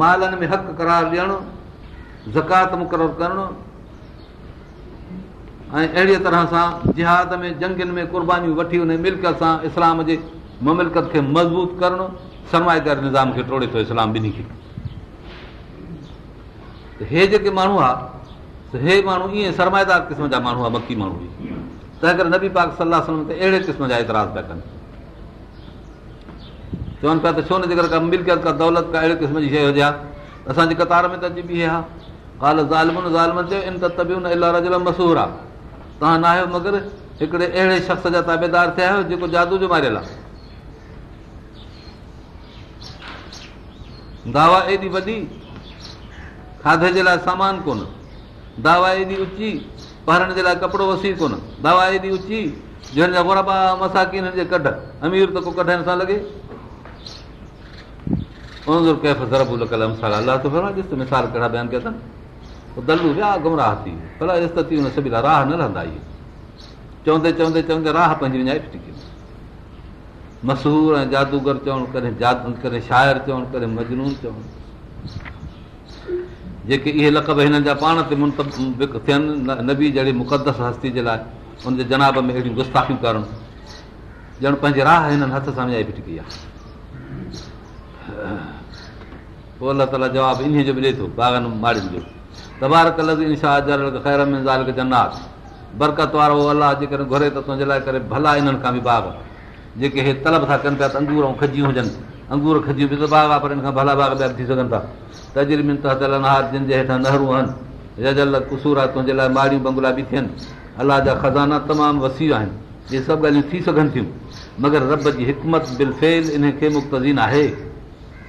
मालनि में हक़ु करार ॾियणु ज़कात मुक़ररु करणु ऐं अहिड़ीअ तरह सां जिहाद में जंग में कुर्बानीूं वठी उन मिल्क सां इस्लाम जे मुमलिकत खे मज़बूत करणु सरमाएदार निज़ाम खे टोड़े थो इस्लाम ॿिन्ही खे हे जेके माण्हू आहे हे माण्हू ईअं सरमाएदार क़िस्म जा माण्हू मकी माण्हू बि तंहिं करे नबी पाक सलाह ते अहिड़े क़िस्म जा एतिराज़ पिया कनि चवनि पिया त छो न जेकर का मिल्कियल का दौलत का अहिड़े क़िस्म जी शइ हुजे हा असांजी कतार में त अॼु बि तबियुनि आहे जे लाइ मशहूरु आहे तव्हां न आहियो मगर हिकिड़े अहिड़े शख़्स जा ताबेदार थिया आहियो जेको जादू जो मारियल आहे दावा एॾी वॾी खाधे जे लाइ सामान कोन दावा एॾी ऊची पहरण जे लाइ कपिड़ो वसी कोन दावा एॾी ऊची जंहिंजा बुरा पा मसाकी हिननि जे कढ अमीर त को कढण सां लॻे कहिड़ा कयानू विया गुमराह थी राह न रहंदा چوندے चवंदे चवंदे चवंदे राह पंहिंजी विञाए फिटिकी मसहूर ऐं जादूगर चवनि कॾहिं कॾहिं शाइर चवनि कॾहिं मजनून चवनि जेके इहे लक़ब हिननि जा पाण ते नबी जहिड़ी मुक़दस हस्ती जे लाइ हुनजे जनाब में अहिड़ियूं गुस्ताखियूं करणु ॼण पंहिंजी राह हिननि हथ सां विञाए फिटकी आहे पोइ अलाह ताला जवाबु इन्हीअ जो बि ॾे थो बागन माड़ियुनि जो तबारता ख़ैर में ज़ाल जनात बरकत वारो अलाह जेकर घुरे त तुंहिंजे लाइ करे भला इन्हनि खां बि बाग जेके हे तलब था कनि पिया त अंगूर ऐं खजियूं हुजनि अंगूर खजियूं बि त बाग आहे पर खां भला बाग ॿिया बि थी सघनि था तजर्मिन त अलहार जिन जे हेठां नहरूं आहिनि जजल कुसूर आहे तुंहिंजे लाइ माड़ियूं बंगला बि थियनि अलाह जा खज़ाना तमामु वसी आहिनि इहे सभु ॻाल्हियूं थी सघनि थियूं मगर रब जी हिकमत इन खे मुक़्तज़ीन आहे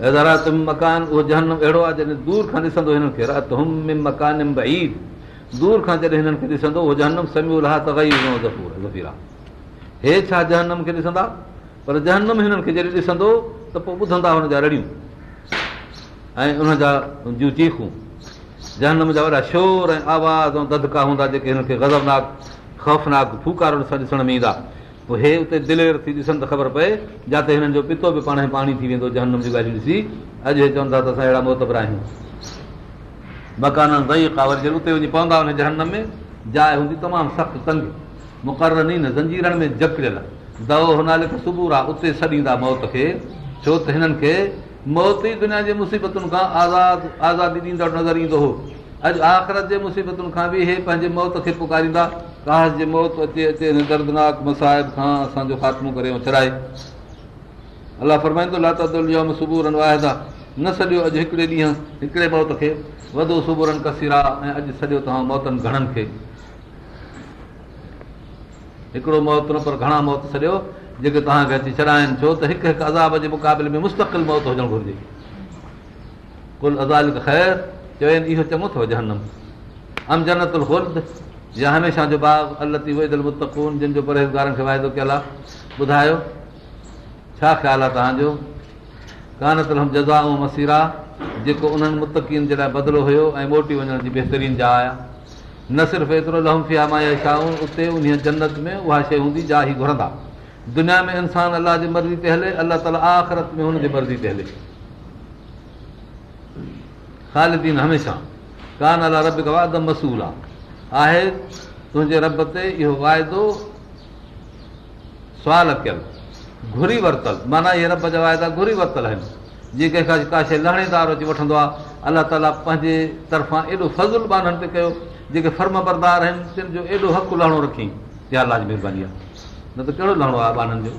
हे छा जहनम खे पर जनम हिननि खे जॾहिं ॾिसंदो त पोइ ॿुधंदा हुन रड़ियूं ऐं हुन जूं चीखूं जहनम जा वॾा शोर ऐं आवाज़ ऐं ददका हूंदा जेके हिननि खे गज़रनाक ख़ौफ़नाक फुकार सां ॾिसण में ईंदा पोइ दिलेर थी ॾिसनि त ख़बर पए जिते हिननि जो पितो बि पाण थी वेंदो जहनम जी ॻाल्हियूं ॾिसी अॼु हे चवंदा आहियूं मौत खे छो त हिननि खे मौत ई दुनिया जे मुसीबतुनि खां नज़र ईंदो हो अॼु आख़िरत जे मुसीबतुनि खां बि हे पंहिंजे मौत खे पुकारींदा ताश जे मौत अचे अचे दर्दनाक मसाहिब खां ख़ात्मो करे सॼो अॼु हिकिड़े ॾींहुं हिकिड़े घणनि खे हिकिड़ो मौत न पर घणा मौत सॼो जेके तव्हांखे अची छॾाइनि छो त हिकु हिकु अज़ाब जे मुक़ाबले में मुस्तकिल हुजणु घुरिजे कुल अम जनतुल परहेज़गारनि खे कान ऐं मसीरा जेको उन्हनि मुतकीन जे लाइ बदिलो हुयो ऐं मोटी वञण जी बेतरीन जा न सिर्फ़ु एतिरो लहमफ़िया माया उते जन्नत में उहा शइ हूंदी जा ई घुरंदा दुनिया में इंसान ते हले ताला आख़िरत में हुनजी मर्ज़ी ते हले आहे आहे तुंहिंजे रब ते इहो वाइदो सुवाल कयल घुरी वरितल माना इहे रब जा वाइदा घुरी वरितल आहिनि जीअं कंहिंखां का शइ लहणेदार अची वठंदो आहे अलाह ताला पंहिंजे तरफ़ां एॾो फज़ुल बाननि ते कयो जेके फर्म बरदार आहिनि तिन जो एॾो हक़ु लहणो रखी या लाज महिरबानी आहे न त कहिड़ो लहणो आहे बाननि जो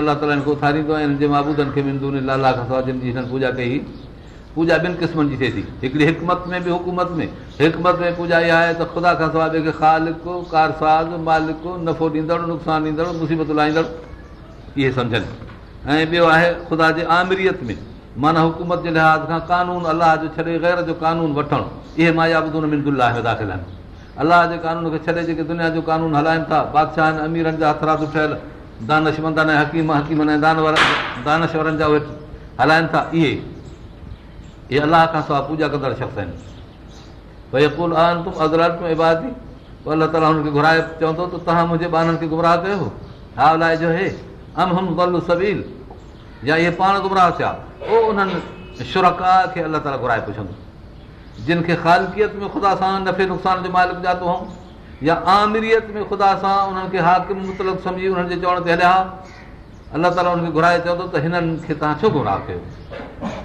अलाह ताला उथारींदो आहे हिन जे महाबूदनि खे बि लाला खां सवाइ जिन जी हिननि पूॼा कई पूॼा ॿिनि क़िस्मनि जी थिए थी हिकिड़ी हिक में बि हुकूमत में हिक में पूॼा इहा आहे त ख़ुदा खां सवाइ मालिक नफ़ो ॾींदड़ नुक़सानु ॾींदड़ मुसीबत लाहींदड़ इहे समुझनि ऐं ॿियो आहे ख़ुदा जे आमरीयत में माना हुकूमत जे लिहाज़ खां क़ानून अलाह जो छॾे ग़ैर जो क़ानून वठणु इहे माया अलाह जे क़ानून खे छॾे जेके दुनिया जो कानून हलाइनि था बादशाहनि अमीरनि जा हथरा ठहियलु दानश मंदान हकीम हकीम दानशवरनि जा हलाइनि था इहे इहे अलाह खां सवाइ पूॼा कंदड़ शख़्स आहिनि भई कुल आहिनि अलाह ताला हुनखे घुराए चवंदो त तव्हां मुंहिंजे ॿारनि खे गुमराह कयो हा अलाए जो हे अम हम सबील या इहे पाण गुमराह थिया पोइ उन्हनि शुरका खे अलाह ताला घुराए पुछंदो जिन खे ख़ालकियत में ख़ुदा सां नफ़े नुक़सान जो मालिक ॾियां हुउमि या आमिरियत में ख़ुदा सां उन्हनि खे हाकि मुत सम्झी उन्हनि जे चवण ते हलिया अलाह ताला हुनखे घुराए चवंदो त हिननि खे तव्हां छो गुमराह कयो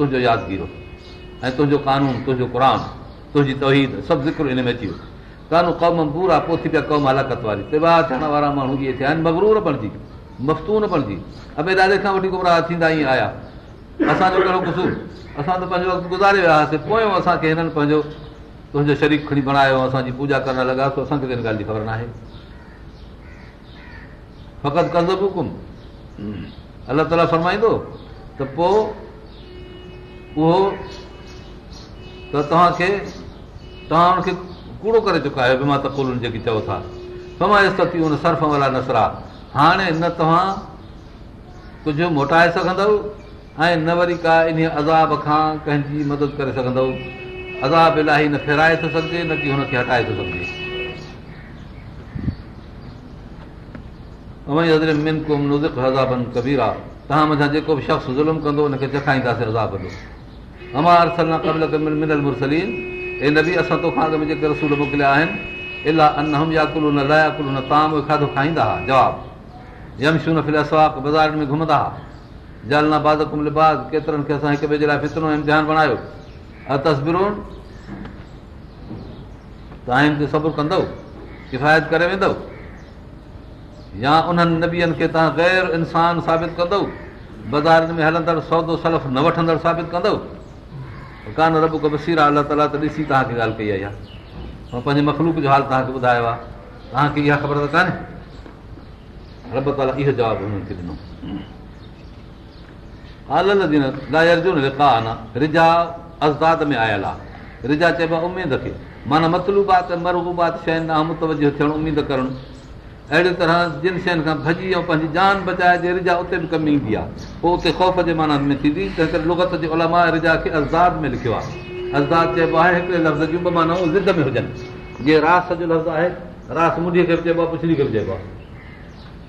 तुंहिंजो यादगीरो ऐं तुंहिंजो कानून तुंहिंजो क़ुर तुंहिंजी तवहीद सभु पोइ थी पिया क़ौम हलाकत वारी वारा माण्हू इहे थिया आहिनि मबरू न बणिजी कहिड़ो बणिजी असां त पंहिंजो वक़्तु गुज़ारे वियासीं पोयां तुंहिंजो शरीफ़ खणी बणायो असांजी पूॼा करणु लॻासीं त हिन ॻाल्हि जी ख़बर न आहे कंदो बि हुकुम अलाह ताला फरमाईंदो त पोइ उहो त तव्हांखे तव्हां हुनखे कूड़ो करे चुका आहियो बीमा तकुल जेकी चओ था हुन सर्फ वाला नसरा हाणे न तव्हां कुझु मोटाए सघंदव ऐं न वरी का इन अज़ाब खां कंहिंजी मदद करे सघंदव अज़ाब इलाही न फेराए थो सघिजे न की हुनखे हटाए थो सघिजे कबीरा तव्हां मथां जेको बि शख़्स ज़ुल्म कंदो हुनखे चखाईंदासीं अज़ाब जो सबर किफ़ायत करे वेंदव या उन्हनि नबियनि खे तव्हां ग़ैर इंसान साबित कंदव बाज़ार में हलंदड़ सौदो सलफ न वठंदड़ साबित कंदव आहे अलाह ताला ॾिसी पंहिंजे मखलूक जो हाल तव्हांखे ॿुधायो इहा ख़बर त कान्हे इहो जवाबु हुननि खे ॾिनो रिजा अज़दाद में आयल आहे रिजा चइबो आहे उमेद खे माना अहिड़े तरह जिन शयुनि खां भॼी ऐं पंहिंजी जान बचाए जे रिजा उते बि कमु ईंदी आहे पोइ उते ख़ौफ़ जे माना में थींदी तंहिं करे लुगत जे उलमा रिजा खे अज़ाद में लिखियो आहे अज़ाद चइबो आहे हिकिड़े लफ़्ज़ जूं ॿ माना ज़िद में हुजनि जीअं रास जो लफ़्ज़ आहे रास मुंडीअ खे बि चइबो आहे पुछड़ी खे बि चइबो आहे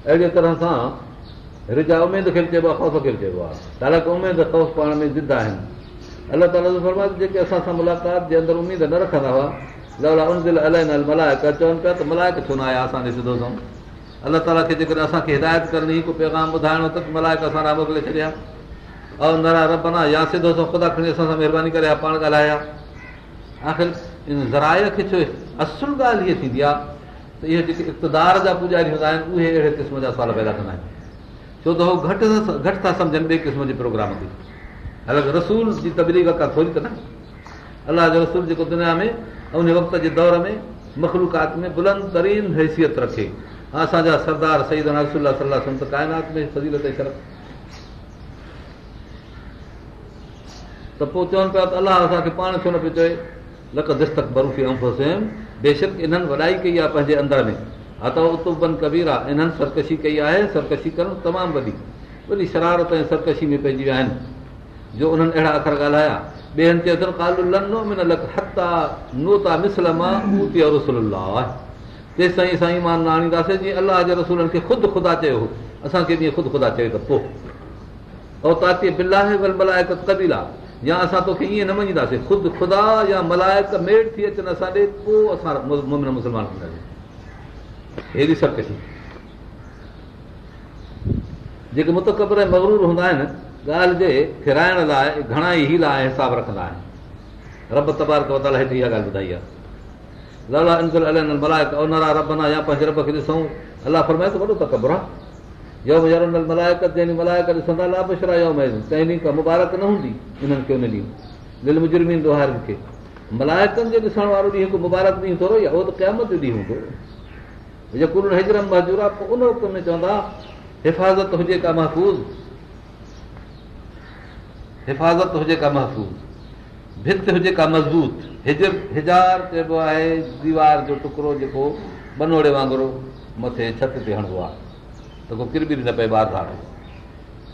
अहिड़े तरह सां रिजा उमेद खे बि चइबो आहे ख़ौफ़ खे बि चइबो आहे हालक उमेद ख़ौफ़ पाण में ज़िद आहिनि अलाह ताला जो जेके असां सां मुलाक़ात जे अंदरि उमेद न रखंदा हुआ चवनि पिया त मलायक छो न आया ताला खे जेकॾहिं हिदायत करणी को पैगाम ॿुधाइणो त मलायक असां राबो करे छॾिया पाण ॻाल्हाया आख़िर इन खे छो असुल ॻाल्हि हीअ थींदी आहे त इहे जेके इक़्तदार जा पुॼारी हूंदा आहिनि उहे अहिड़े क़िस्म जा सवाल पैदा कंदा आहिनि छो त उहो घटि घटि था सम्झनि ॿिए क़िस्म जे प्रोग्राम ते हालांकी रसूल जी तबलीग का थोरी त न अलाह जो रसूल जेको दुनिया में उन वक़्त जे दौर में मखलूकात में बुलंदा असांजा त पोइ चवनि पिया अलाह खे पाण छो न पियो चए लक देशक इन्हनि वॾाई कई आहे पंहिंजे अंदर में हा त उतो बन इन्हनि सरकशी कई आहे शरारत ऐं सरकशी में पइजी विया आहिनि जो उन्हनि अहिड़ा अख़र ॻाल्हाया जीअं अलाह जे रसुलनि खे ख़ुदि ख़ुदा चयो असांखे जीअं ख़ुदि ख़ुदा चयो त पोइ मल्हायक कबीला या असां तोखे ईअं न मञींदासीं ख़ुदि ख़ुदा या मलायक मेड़ थी अचनि असां ॾे पोइ असां जेके ऐं मगरूर हूंदा आहिनि ॻाल्हि जे फिराइण लाइ घणा ई ऐं हिसाब रखंदा आहिनि रब तबार कयो इहा ॻाल्हि ॿुधाई आहे अला फरमाइज़ वॾो त तकबर आहे मुबारक न हूंदी इन्हनि खे दिल मुजुरमींदो आहे हर खे मलायकनि जे ॾिसण वारो ॾींहुं हिकु मुबारक ॾींहुं थोरो या उहो त क़यामत मतिलबु ॾींहुं हूंदो आहे उन में चवंदा हिफ़ाज़त हुजे का महफ़ूज़ हिफ़ाज़त हुजे का महफ़ूज़ भित हुजे का मज़बूत हिजर हिजार चइबो आहे दीवार जो टुकड़ो जेको बनोड़े वांगुरु मथे छत ते हणबो आहे त को किरवी न पए बाज़ार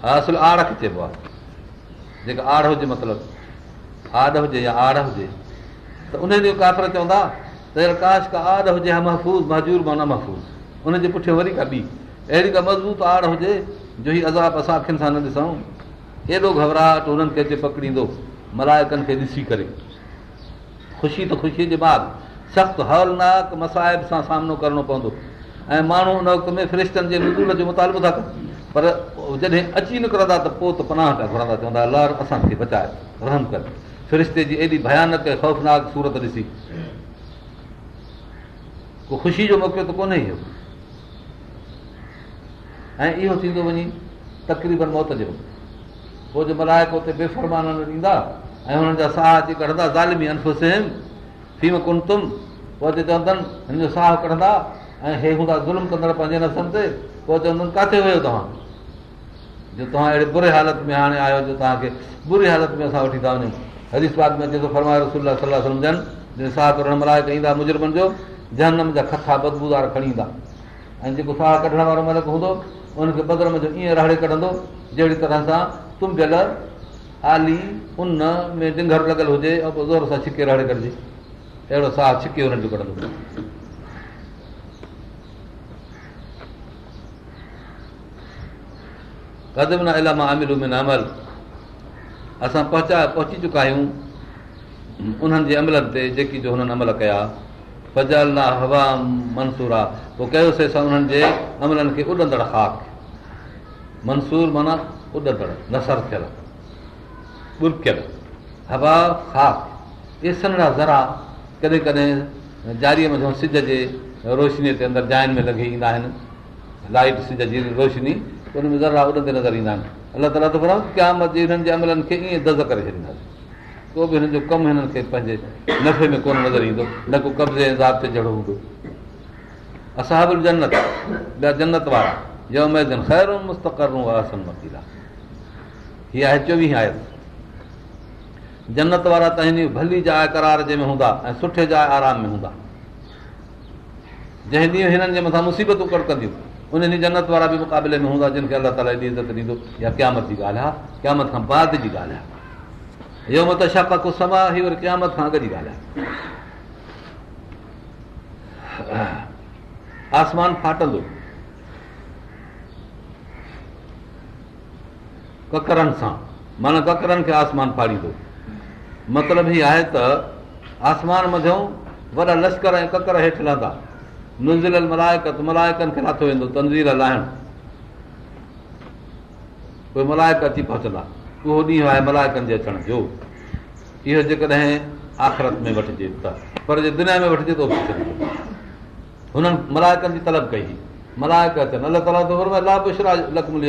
हा असुलु आड़ खे चइबो आहे जेका आड़ हुजे मतिलबु आड़ हुजे या आड़ हुजे त उन जो कातिर चवंदा त काश का आड़ हुजे हा महफ़ूज़ महज़ूर मां न महफ़ूज़ उनजे पुठियां वरी का ॿी अहिड़ी का मज़बूत आड़ हुजे जो हीउ अज़ाब असां अखियुनि सां न ॾिसूं एॾो घबराहट हुननि खे हिते पकड़ींदो मलायकनि खे ॾिसी करे ख़ुशी त ख़ुशीअ जे बाद सख़्तु हौलनाक मसाइब सां सामनो करिणो पवंदो ऐं माण्हू उन वक़्त में फ़रिश्तनि जे रुटूल जो मुतालबो था कनि पर जॾहिं अची निकिरंदा त पोइ त पनाह था घुरंदा चवंदा लहर असांखे बचाए रहम कर फ़रिश्ते जी एॾी भयानक ऐं ख़ौफ़नाक सूरत ॾिसी को ख़ुशी जो मौको त कोन्हे इहो ऐं इहो थींदो वञी तकरीबन मौत जे वक़्तु पोइ जे मल्हाए उते बेफ़र्मान ॾींदा ऐं हुननि जा साह अची कढंदा ज़ालिमी अनफुसेम फीम ज़ालिमीसे पोइ चवंदनि हिन जो साह कढंदा ऐं हे हूंदा ज़ुल्म कंदड़ पंहिंजे नसनि ते पोइ किथे हुयो तव्हां जो तव्हां अहिड़े बुरे हालति में हाणे आयो जो तव्हांखे बुरी हालति में असां वठी था वञूं हरीसबात में जेको सम्झनि साह कढण मल्हाए ईंदा मुजुर्मनि जो जनम जा खथा बदबूदार खणी ईंदा ऐं जेको साह कढण वारो मलक हूंदो उनखे खे बदन जो ईअं रहड़े कढंदो जहिड़ी तरह सां तुंबियल आली उन में डिंगर लॻल हुजे ऐं पोइ ज़ोर सां छिके रड़े कढिजे अहिड़ो साह छिके हुननि जो कढंदो कदम न इलाम आमिरू में नामल असां पहुचा पहुची चुका आहियूं उन्हनि जे अमलनि ते जेकी जो हुननि अमल कया फजल फजाला हवा मंसूर आहे पोइ कयोसीं असां उन्हनि जे अमलनि खे उॾंदड़ ख़ाक मंसूर माना उॾंदड़ नसर थियल ॿुरकियल हवा इहे सनड़ा ज़रा कॾहिं कॾहिं जारीअ मथां सिज जे रोशनीअ ते अंदरि जाइन में लॻी ईंदा आहिनि लाइट सिज जी रोशनी उन में ज़रा उॾंदे नज़र ईंदा आहिनि अलाह ताला दफ़ा रहंदा मर्ज़ी हिननि जे अमलनि खे ईअं दज़ करे छॾींदासीं को बि हिननि जो कमु हिननि खे पंहिंजे नफ़े में कोन नज़र ईंदो न को कब्ज़े ऐं हिसाब ते जहिड़ो हूंदो असां बि जन्नत ॿिया जन्नत वारा हीअ आहे चोवीह आयत जन्नत वारा त हिन भली जाइ करार जे में हूंदा जंहिं ॾींहुं हिननि जे मथां मुसीबतूं कंदियूं उन जन्नत वारा बि मुक़ाबले में हूंदा जिन खे अलाह ताला जी इज़त ॾींदो आहे आसमान ककरनि सां माना ककरनि खे आसमान फाड़ींदो मतिलबु हीअ आहे त आसमान मथां वॾा लश्कर ऐं ककर हेठि लहंदा नुंज़िल मलायक मलायकनि खे लाथो वेंदो तंज़ील लाहिण मलायक अची पहुचंदा उहो ॾींहुं आहे मलायकनि जे अचण जो इहो जेकॾहिं आख़िरत में वठिजे त पर जे दुनिया में वठजे थो हुननि मलायकनि जी तलब कई मलायक अचनि अलाह ताला त लाभ लकमल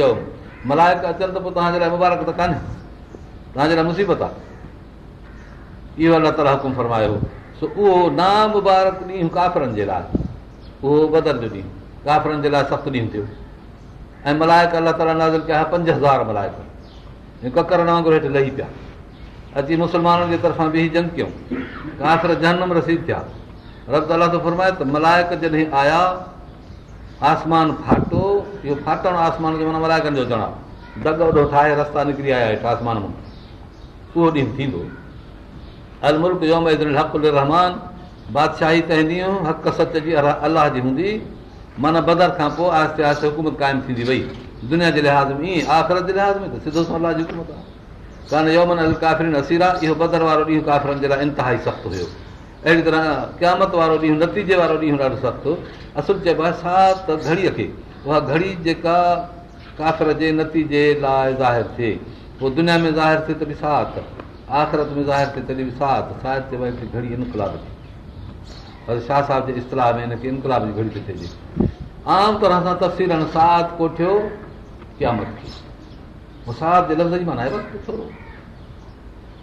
मलायक अचनि त पोइ तव्हांजे लाइ मुबारक त कोन्हे लाइ मुसीबत आहे इहो अल्ला ताला हुकुम फरमायो मुबारक ॾींहुं काफ़िरनि काफ़िरनि जे लाइ सख़्तु ॾींहुं थियो ऐं मलायक अल्ला ताल पंज हज़ार ककर वांगुरु हेठि लही पिया अची मुस्लमाननि जे तरफ़ांग कयूं जनम रसीद थिया रब ताला थोर जॾहिं आया आसमान फाटो इहो फाटण आसमान खे माना मल्हाकनि जो अचणु आहे दग वॾो ठाहे रस्ता निकिरी आया हेठि आसमान मां उहो ॾींहुं थींदो हर मुल्क योम रहमान बादशाही तंहिं ॾींहुं हक सच जी अलाह जी हूंदी माना बदर खां पोइ आहिस्ते आहिस्ते हुकूमत क़ाइमु थींदी वई दुनिया जे लिहाज़ में ईअं आख़िरत जे लिहाज़ में त सिधो अलाह जी हुकूमत आहे कान योौमन अल आहे इहो बदर वारो ॾींहुं काफ़िरनि जे लाइ इंतिहा सख़्तु हुयो अहिड़ी तरह क्यामत वारो ॾींहुं नतीजे वारो ॾींहुं ॾाढो सख़्तु चइबो आहे साथ घड़ीअ खेत में साथ साधी घड़ी इन शाह साहिब जे इस्तलाह में आम तरह सां तफ़सील साथ कोठियो साथ जे लफ़्ज़ जी माना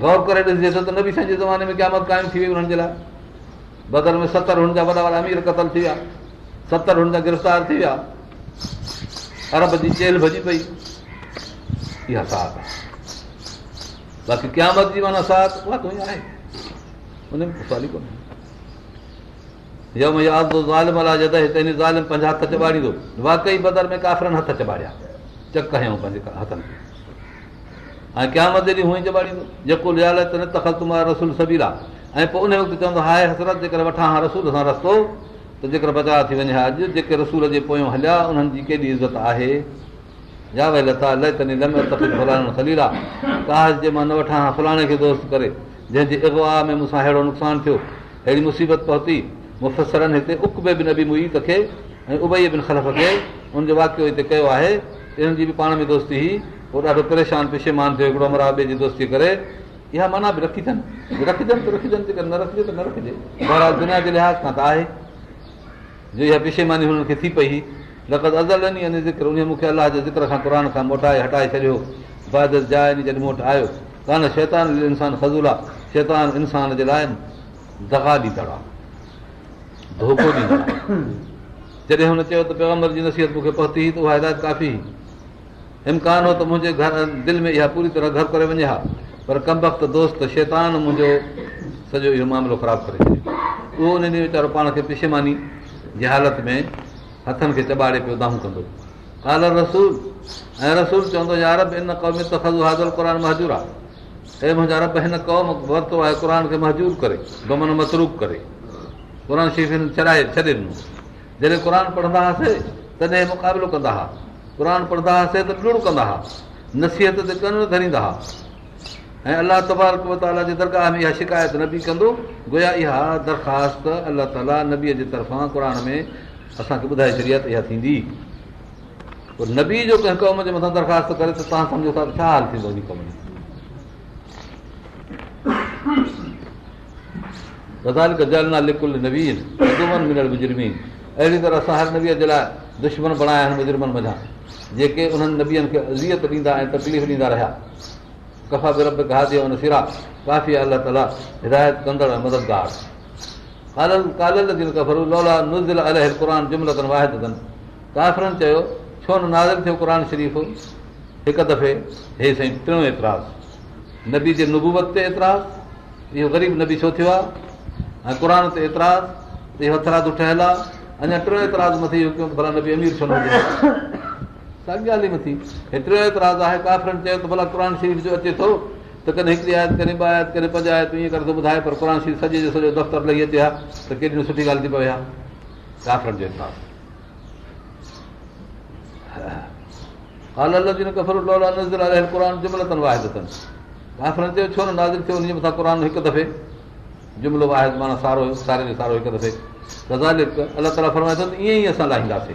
गौर करे ॾिसजे त न बि छा जे ज़माने में क्यात क़ाइमु थी वई हुननि जे लाइ बदर में सतरि हुन जा वॾा अमीर क़तल थी विया सतरि हुन जा गिरफ़्तार थी विया अरब जी जेल भॼी पई इहा साथ आहे बाक़ी क्याबत जी माना ज़ाली ज़ाल चॿाड़ींदो वाकई बदन में काफ़रनि हथ चॿाड़िया चक कयूं पंहिंजे हथनि खे ऐं क्या मद ॾींहुं जेको त न तखल तुमा रसूल सबीर आहे ऐं पोइ उन वक़्तु चवंदो हाय हसरत जेकर वठां हा रसूल सां रस्तो त जेकर बचा थी वञे हा अॼु जेके रसूल जे पोयां हलिया उन्हनि जी केॾी इज़त आहे या वई फलाणो आहे जे मां न वठां हा फलाणे खे दोस्त करे जंहिंजे अगवा में मूंसां अहिड़ो नुक़सानु थियो अहिड़ी मुसीबत पहुती मुफ़सरनि हिते उकबे बि नबी बि मुही तखे ऐं उबई बिन ख़लफ़ खे उनजो वाकियो हिते कयो आहे इन्हनि जी बि पाण में दोस्ती हुई पोइ ॾाढो परेशान पिशेमान थियो हिकिड़ो अमरा ॿिए जी दोस्ती करे इहा माना बि रखी अथनि रखिजनि त न न रखिजे त रखिजे महाराज दुनिया जे लिहाज़ खां त आहे जो इहा पिशेमानी हुननि खे थी पई लकत अज़ल मूंखे अलाह जे ज़िक्र खां खां मोटाए हटाए छॾियो बादत जाए मूं वटि आयो कान शैतान इंसान फज़ूल आहे शैतान इंसान जे लाइ दगा ॾींदड़ आहे जॾहिं हुन चयो त पैगम्बर जी नसीहत मूंखे पहुती त उहा हिदायत काफ़ी इम्कान हो त मुंहिंजे घर दिलि में इहा पूरी तरह घर करे वञे हा पर कम कंबक दोस्त शैतान मुंहिंजो सॼो इहो मामिलो ख़राबु करे छॾियो उहो उन ॾींहुं वीचारो पाण खे पिशेमानी जे हालति में हथनि खे चॿाड़े पियो दाऊं कंदो काल रसूल ऐं रसूल चवंदो यार बि इन क़ौम हाज़ुर क़ुर मज़ूर आहे ऐं मुंहिंजा रब हिन क़ौम वरितो आहे क़ुर खे महज़ूर करे बमन मतरू करे क़ुर शरीफ़ छॾाए छॾे ॾिनो जॾहिं क़ुर पढ़ंदा हुआसीं तॾहिं मुक़ाबिलो कंदा हुआ क़ुर हुआसीं त पूरो कंदा हुआ नसीहत ते कन धरींदा हुआ ऐं अलाह तबारक ताला जे दरगाह में इहा शिकायत न बि कंदो गोया इहा दरख़्वास्त अलाह ताला नबीअ जे तरफ़ां क़ुर में असांखे ॿुधाए छॾी आहे त इहा थींदी पोइ नबी जो कंहिं क़ौम जे मथां दरख़्वास्त करे त तव्हां सम्झो समुझो छा हाल थींदो हिन क़ौम अहिड़ी तरह असां हर नबीअ जे लाइ दुश्मन बणाया आहिनि बुजुर्मनि मञा जेके उन्हनि नबीअ खे अज़ियत ॾींदा ऐं तकलीफ़ ॾींदा रहिया कफ़ा बि रब उन काफ़ी अलाह ताला हिदायत कंदड़ ऐं मददगार चयो छो न नाज़ थियो क़ुर शरीफ़ हिकु दफ़े हे साईं टियों एतिराज़ नबी जे नुबूबत ते एतिरा इहो ग़रीब नबी छो थियो आहे ऐं क़ुर ते एतिरा इहो हथराधू ठहियलु आहे अञा टियों एतिरा भला नबी अमीर छो न हुजे काई ॻाल्हि ई नथी हेतिरो एतिरा चयो त भला क़ुर शरीफ़ जो अचे थो त कॾहिं हिकिड़ी आयत कॾहिं ॿ आयत कॾहिं पंज आयत ईअं करे थो ॿुधाए पर क़ुर शरीफ़ सॼे जो सॼो दफ़्तर लही अचे हा त केॾी सुठी ॻाल्हि थी पए काफ़र चयो छो नाज़ हिकु दफ़े जुमिलो वाहिद माना ईअं ई असां लाहींदासीं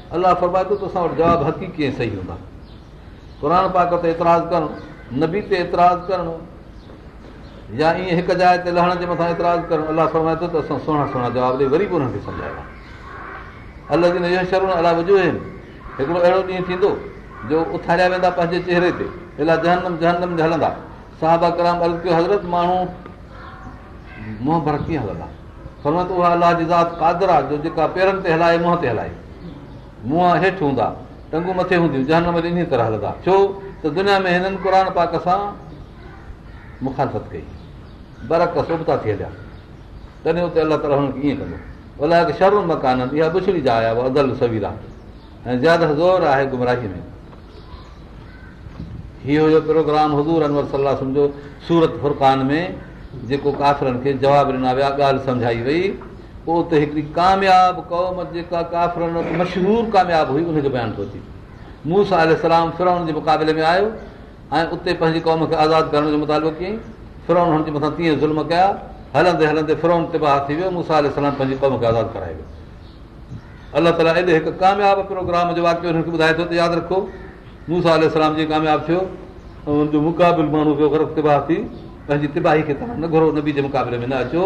अलाह फरमाए थो त असां वटि जवाबु हक़ीक़ी ऐं सही हूंदा क़ुर पाक ते एतिराज़ु करणु नबी ते एतिराज़ु करणु या ईअं हिकु जाइ ते लहण जे मथां एतिरा करणु अलाह फरमाए थो त असां सुहिणा सुहिणा जवाबु ॾे वरी बि हुननि खे सम्झायो आहे अलॻि इहो शरूण अलाह विझू आहिनि हिकिड़ो अहिड़ो ॾींहुं थींदो जो उथारिया वेंदा पंहिंजे चहिरे ते अला जहनम जहनम ज हलंदा साहबा कराम अल कयो हज़रत माण्हू मुंहं भर कीअं हलंदा फरमाए थो उहा अलाह जी ज़ात कादर आहे जो जेका पेरनि ते हलाए मुंहं ते हलाए मुंहं हेठि हूंदा टंगू मथे हूंदियूं जनम इन तरह हलंदा छो त दुनिया में हिननि क़ुर पाक सां मुखालफ़त कई बरक सोट थी हलिया तॾहिं अलाह ताला हुननि खे ईअं कंदो अलाए शर् मकान आहिनि इहा बुछड़ी जा आया अदल सवीरा ऐं ज़्यादा ज़ोर आहे गुमराही में ही हुयो प्रोग्राम हज़ूर अनवर सलाह सम्झो सूरत फुरकान में जेको काफ़िरनि खे जवाबु ॾिना विया ॻाल्हि सम्झाई वई पोइ मशहूरु कामयाब हुई उन जो बयानु पहुती मूसा सलामन जे मुक़ाबले में आयो ऐं पंहिंजी क़ौम खे आज़ादु करण जो मुतालबो कयईं कया हलंदे हलंदे फिरोन तिबाह थी वियो मूसा पंहिंजी क़ौम खे आज़ादु कराए वियो अलाह एॾे हिकु कामयाब प्रोग्राम जो अलाम जीअं कामयाबु थियो हुन जो तिबाह थी पंहिंजी तिबाही खे न अचो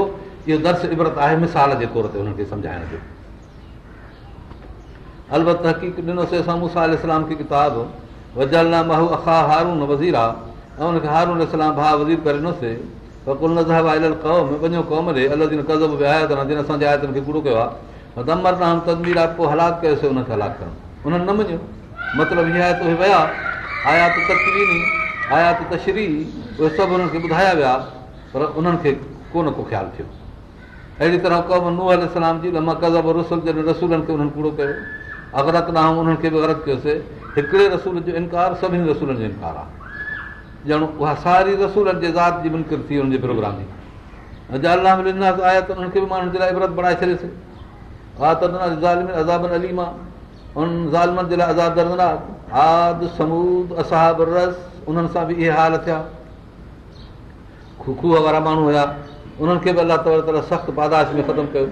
इहो दर्श इबरत आहे मिसाल जे तौर ते समुझाइण जो अलबतीक़ि॒ोसे सामूसा हलाक कयोसीं न मञियो मतिलबु तशरी उहे सभु ॿुधाया विया पर उन्हनि खे कोन को ख़्यालु थियो अहिड़ी तरह कौम रसूल जॾहिं रसूलनि खे उन्हनि पूरो कयो खे बि अगरत कयोसीं हिकिड़े रसूल जो इनकार सभिनी रसूलनि जो इनकार आहे ॼण उहा सारी रसूलनि जे ज़ात जी थी हुनजे प्रोग्राम बि उन्हनि जे इबरत बणाए छॾियसि अलीमा उन रस उन्हनि सां बि इहे हाल थिया खूखूह वारा माण्हू हुया उन्हनि खे बि अलाह सख़्तु पादाश में ख़तमु कयो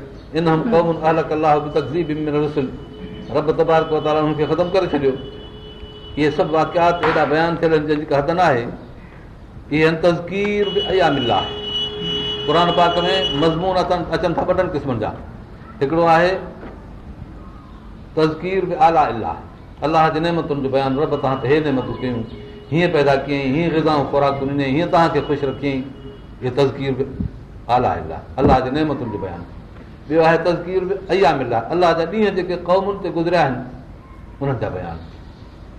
सभु का हद न आहे क़िस्मनि जा हिकिड़ो आहे तज़कीर बि आला अलाह अलाह जे नेमतुनि जो ते हे नेमतूं कयूं हीअं पैदा कयईं हीअं ग़िज़ाऊं ख़ुराकूं ॾिनई हीअं तव्हांखे ख़ुशि रखियईं इहे तज़कीर बि आला अलाह अलाह जे नेमतुनि जो बयानु ॿियो आहे तज़कीर बि अया मिला अलाह जा ॾींहं जेके क़ौमुनि ते गुज़रिया आहिनि उन्हनि जा बयानु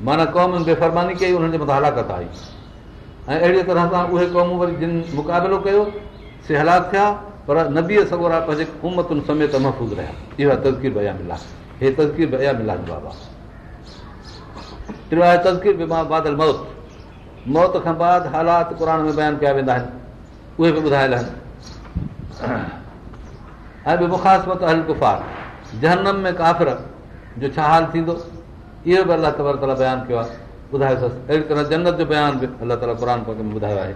माना क़ौमुनि बेफ़रमानी कई उन्हनि जे मथां हलाकत आई ऐं अहिड़ी तरह सां उहे क़ौमूं वरी जिन मुक़ाबिलो कयो से हलाक थिया पर नबीअ सगोरा पंहिंजे क़ौमतुनि समेत महफ़ूज़ रहिया इहो आहे तज़कीर बि मिला हे तज़कीर बि अया मिला बाबा टियों आहे तज़कीर बि मां बादल मौत मौत खां बाद हालात क़ुर में बयानु कया वेंदा आहिनि उहे बि ॿुधायल आहिनि ऐं ॿियो अहल गुफ़ार जहनम में काफ़िर जो छा हाल थींदो इहो बि अलाह तबर ताला बयानु कयो आहे ॿुधायो अहिड़ी तरह जंगत जो बयान बि अलाह ताला क़ ॿुधायो आहे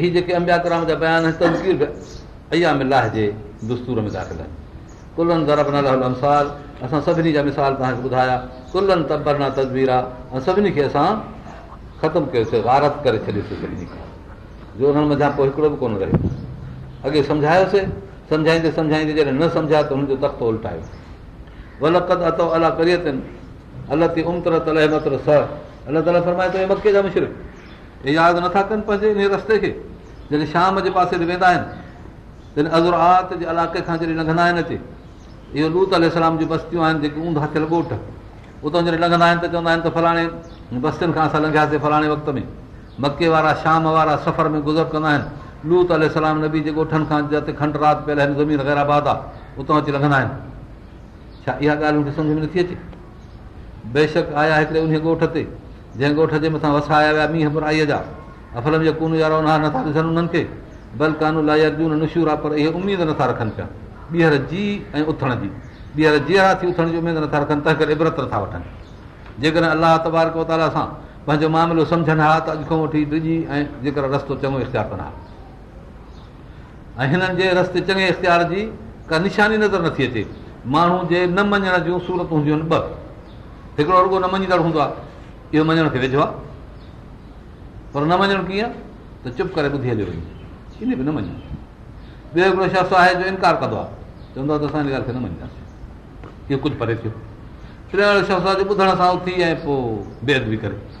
ही जेके अंबिया करा बयानी दूर में दाख़िल कुलनि दरसाल असां सभिनी जा मिसाल तव्हांखे ॿुधाया कुलनि तबर तज़वीर आहे सभिनी खे असां ख़तमु कयोसीं आरत करे छॾियोसीं जो उन्हनि मथां पोइ हिकिड़ो बि कोन रहियो अॻे सम्झायोसीं सम्झाईंदे सम्झाईंदे जॾहिं न सम्झायो त हुनजो तख़्तो उल्टायो बल कद अतो अला करी अथनि अलत अलाए त मके जा मश्रु इहे यादि नथा कनि पंहिंजे हिन रस्ते खे जॾहिं शाम जे पासे वेंदा आहिनि जॾहिं अज़ुरात जे इलाके खां जॾहिं लंघंदा आहिनि अचे इहो लूत अलाम जूं बस्तियूं आहिनि जेकी ऊंधा थियलु गोठ उतां जॾहिं लघंदा आहिनि त चवंदा आहिनि त फलाणे बस्तियुनि खां असां लंघियासीं फलाणे वक़्त में मके वारा शाम वारा सफ़र में गुज़र कंदा आहिनि लूत नबी अलबी ॻोठनि खां जिते खंड राति पियल आहिनि ज़मीन वग़ैरह आहे उतां अची लॻंदा आहिनि छा इहा ॻाल्हि मूंखे सम्झ में नथी अचे बेशक आया हिकिड़े उन ॻोठ ते जंहिं ॻोठ जे मथां वसाया विया मींहं बुराईअ जा अफलम जे कुन यारो ऊन्हार नथा ॾिसनि उन्हनि खे बल्कानू लाया पर इहे उमेद नथा रखनि पिया ॿीहर जी ऐं उथण जी ॿीहर जीअरा थी उथण जी उमेद नथा रखनि तंहिं करे इबरत नथा वठनि जेकॾहिं अलाह तबारक सां पंहिंजो मामिलो सम्झनि हा त अॼु खां वठी ॾिजी ऐं जेकर रस्तो चङो इश्तेहार कंदा ऐं हिननि जे रस्ते चङे इख़्तियार जी का निशानी नज़र नथी अचे माण्हू जे न मञण जूं सूरत हूंदियूं आहिनि ॿ हिकिड़ो रुगो न मञींदड़ हूंदो आहे इहो मञण खे वेझो आहे पर न मञणु कीअं त चुप करे ॿुधी हलियो वञे इन बि न ॿियो हिकिड़ो शख़्स आहे जो इनकार कंदो आहे चवंदो आहे त असां हिन ॻाल्हि खे न मञींदासीं इहो कुझु परे थियो टे शख़्स आहे जो ॿुधण सां उथी ऐं पोइ बेद बि करे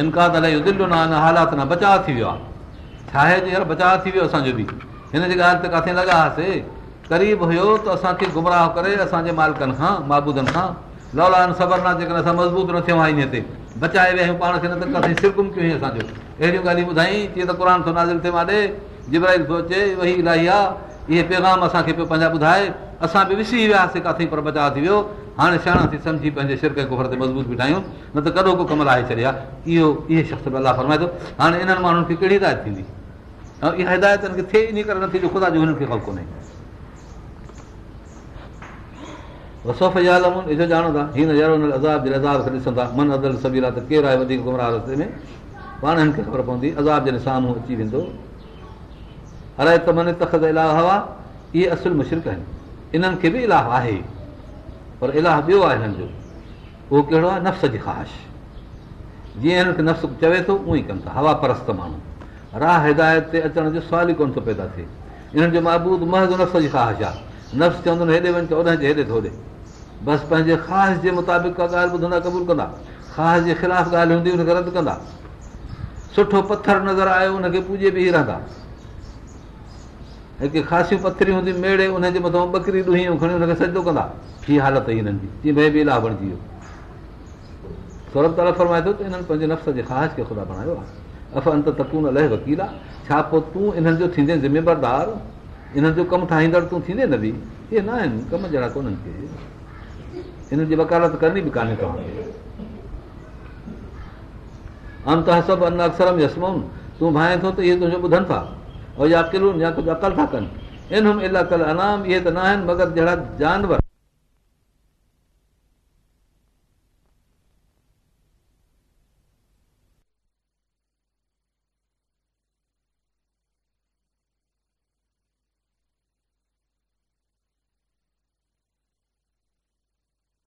इनकार त इहो दिलि न हालात न बचाउ थी वियो आहे छा आहे बचाव थी वियो असांजो बि हिनजी ॻाल्हि ते किथे लॻा हुआसीं क़रीब हुयो त असांखे गुमराह करे असांजे मालिकनि खां माबूदनि खां लाला सबर न जेकॾहिं असां मज़बूत न थियो आहे हिते बचाए विया आहियूं पाण खे असांजो अहिड़ियूं ॻाल्हियूं ॿुधाई जीअं त क़ुर थियो अचे इलाही आहे इहे पैगाम असांखे पंहिंजा ॿुधाए असां बि विसरी वियासीं किथे पर बचाउ थी वियो हाणे सियाणा थी सम्झी पंहिंजे शिरक शिरकर ते मज़बूत बि ठाहियूं न त कॾो को कमु आहे छॾिया इहो इहे शख़्स बि अलाह फरमाए थो हाणे इन्हनि माण्हुनि खे कहिड़ी हिदायत थींदी ऐं इहा हिदायत हिन खे थिए इन करे नथी जो ख़ुदा जो हिननि खे ख़बर कोन्हे जे ॼाणो था था हिन अज़ाब अज़ाब खे ॾिसनि मन अदल सबीर आहे त केरु आहे वधीक गुमराह रस्ते में पाण हिनखे ख़बर पवंदी अज़ाब जॾहिं साम्हूं अची वेंदो अरे त मन तख़ इलाह हवा इहे असुल मशिरक आहिनि इन्हनि खे बि इलाह आहे पर इलाह ॿियो आहे हिननि जो उहो कहिड़ो आहे नफ़्स जी ख़्वाहिश जीअं हिननि खे नफ़्स चवे थो उहो ई कनि था हवा परस्त माण्हू राह हिदायत ते अचण जो सुवाल ई कोन थो पैदा थिए हिननि जो महबूद महज़ नफ़्स जी ख़्वाहिश आहे नफ़्स चवंदो हेॾे वञ त ओॾे जे हेॾे थो ॾे बसि पंहिंजे ख़्वाहिश जे मुताबिक़ का ॻाल्हि ॿुधंदा क़बूल कंदा ख़्वाहिश जे ख़िलाफ़ु ॻाल्हि हूंदी हुनखे रद्द कंदा सुठो पथर नज़र आयो हुनखे पूॼे बि रहंदा हिकु ख़ासियूं पथरियूं हूंदियूं मेड़े हुननि जे मथां ॿकरी ॾुहियूं खणी हुनखे सॼो कंदा हीअ हालत हुई हिननि जी भई बणिजी वियो फरमाए थो वकील आहे छा पोइ तूं इन्हनि जो थींदे ज़िमेबरदार इन्हनि जो कमु ठाहींदड़ तूं थींदे न बि इहे न आहिनि कम जहिड़ा कोन्हनि खे वकालत करणी बि कान्हे थो त था या किलुनि या कुझु अकल था कनि इन्हनाम इहे त न आहिनि मगर जहिड़ा जानवर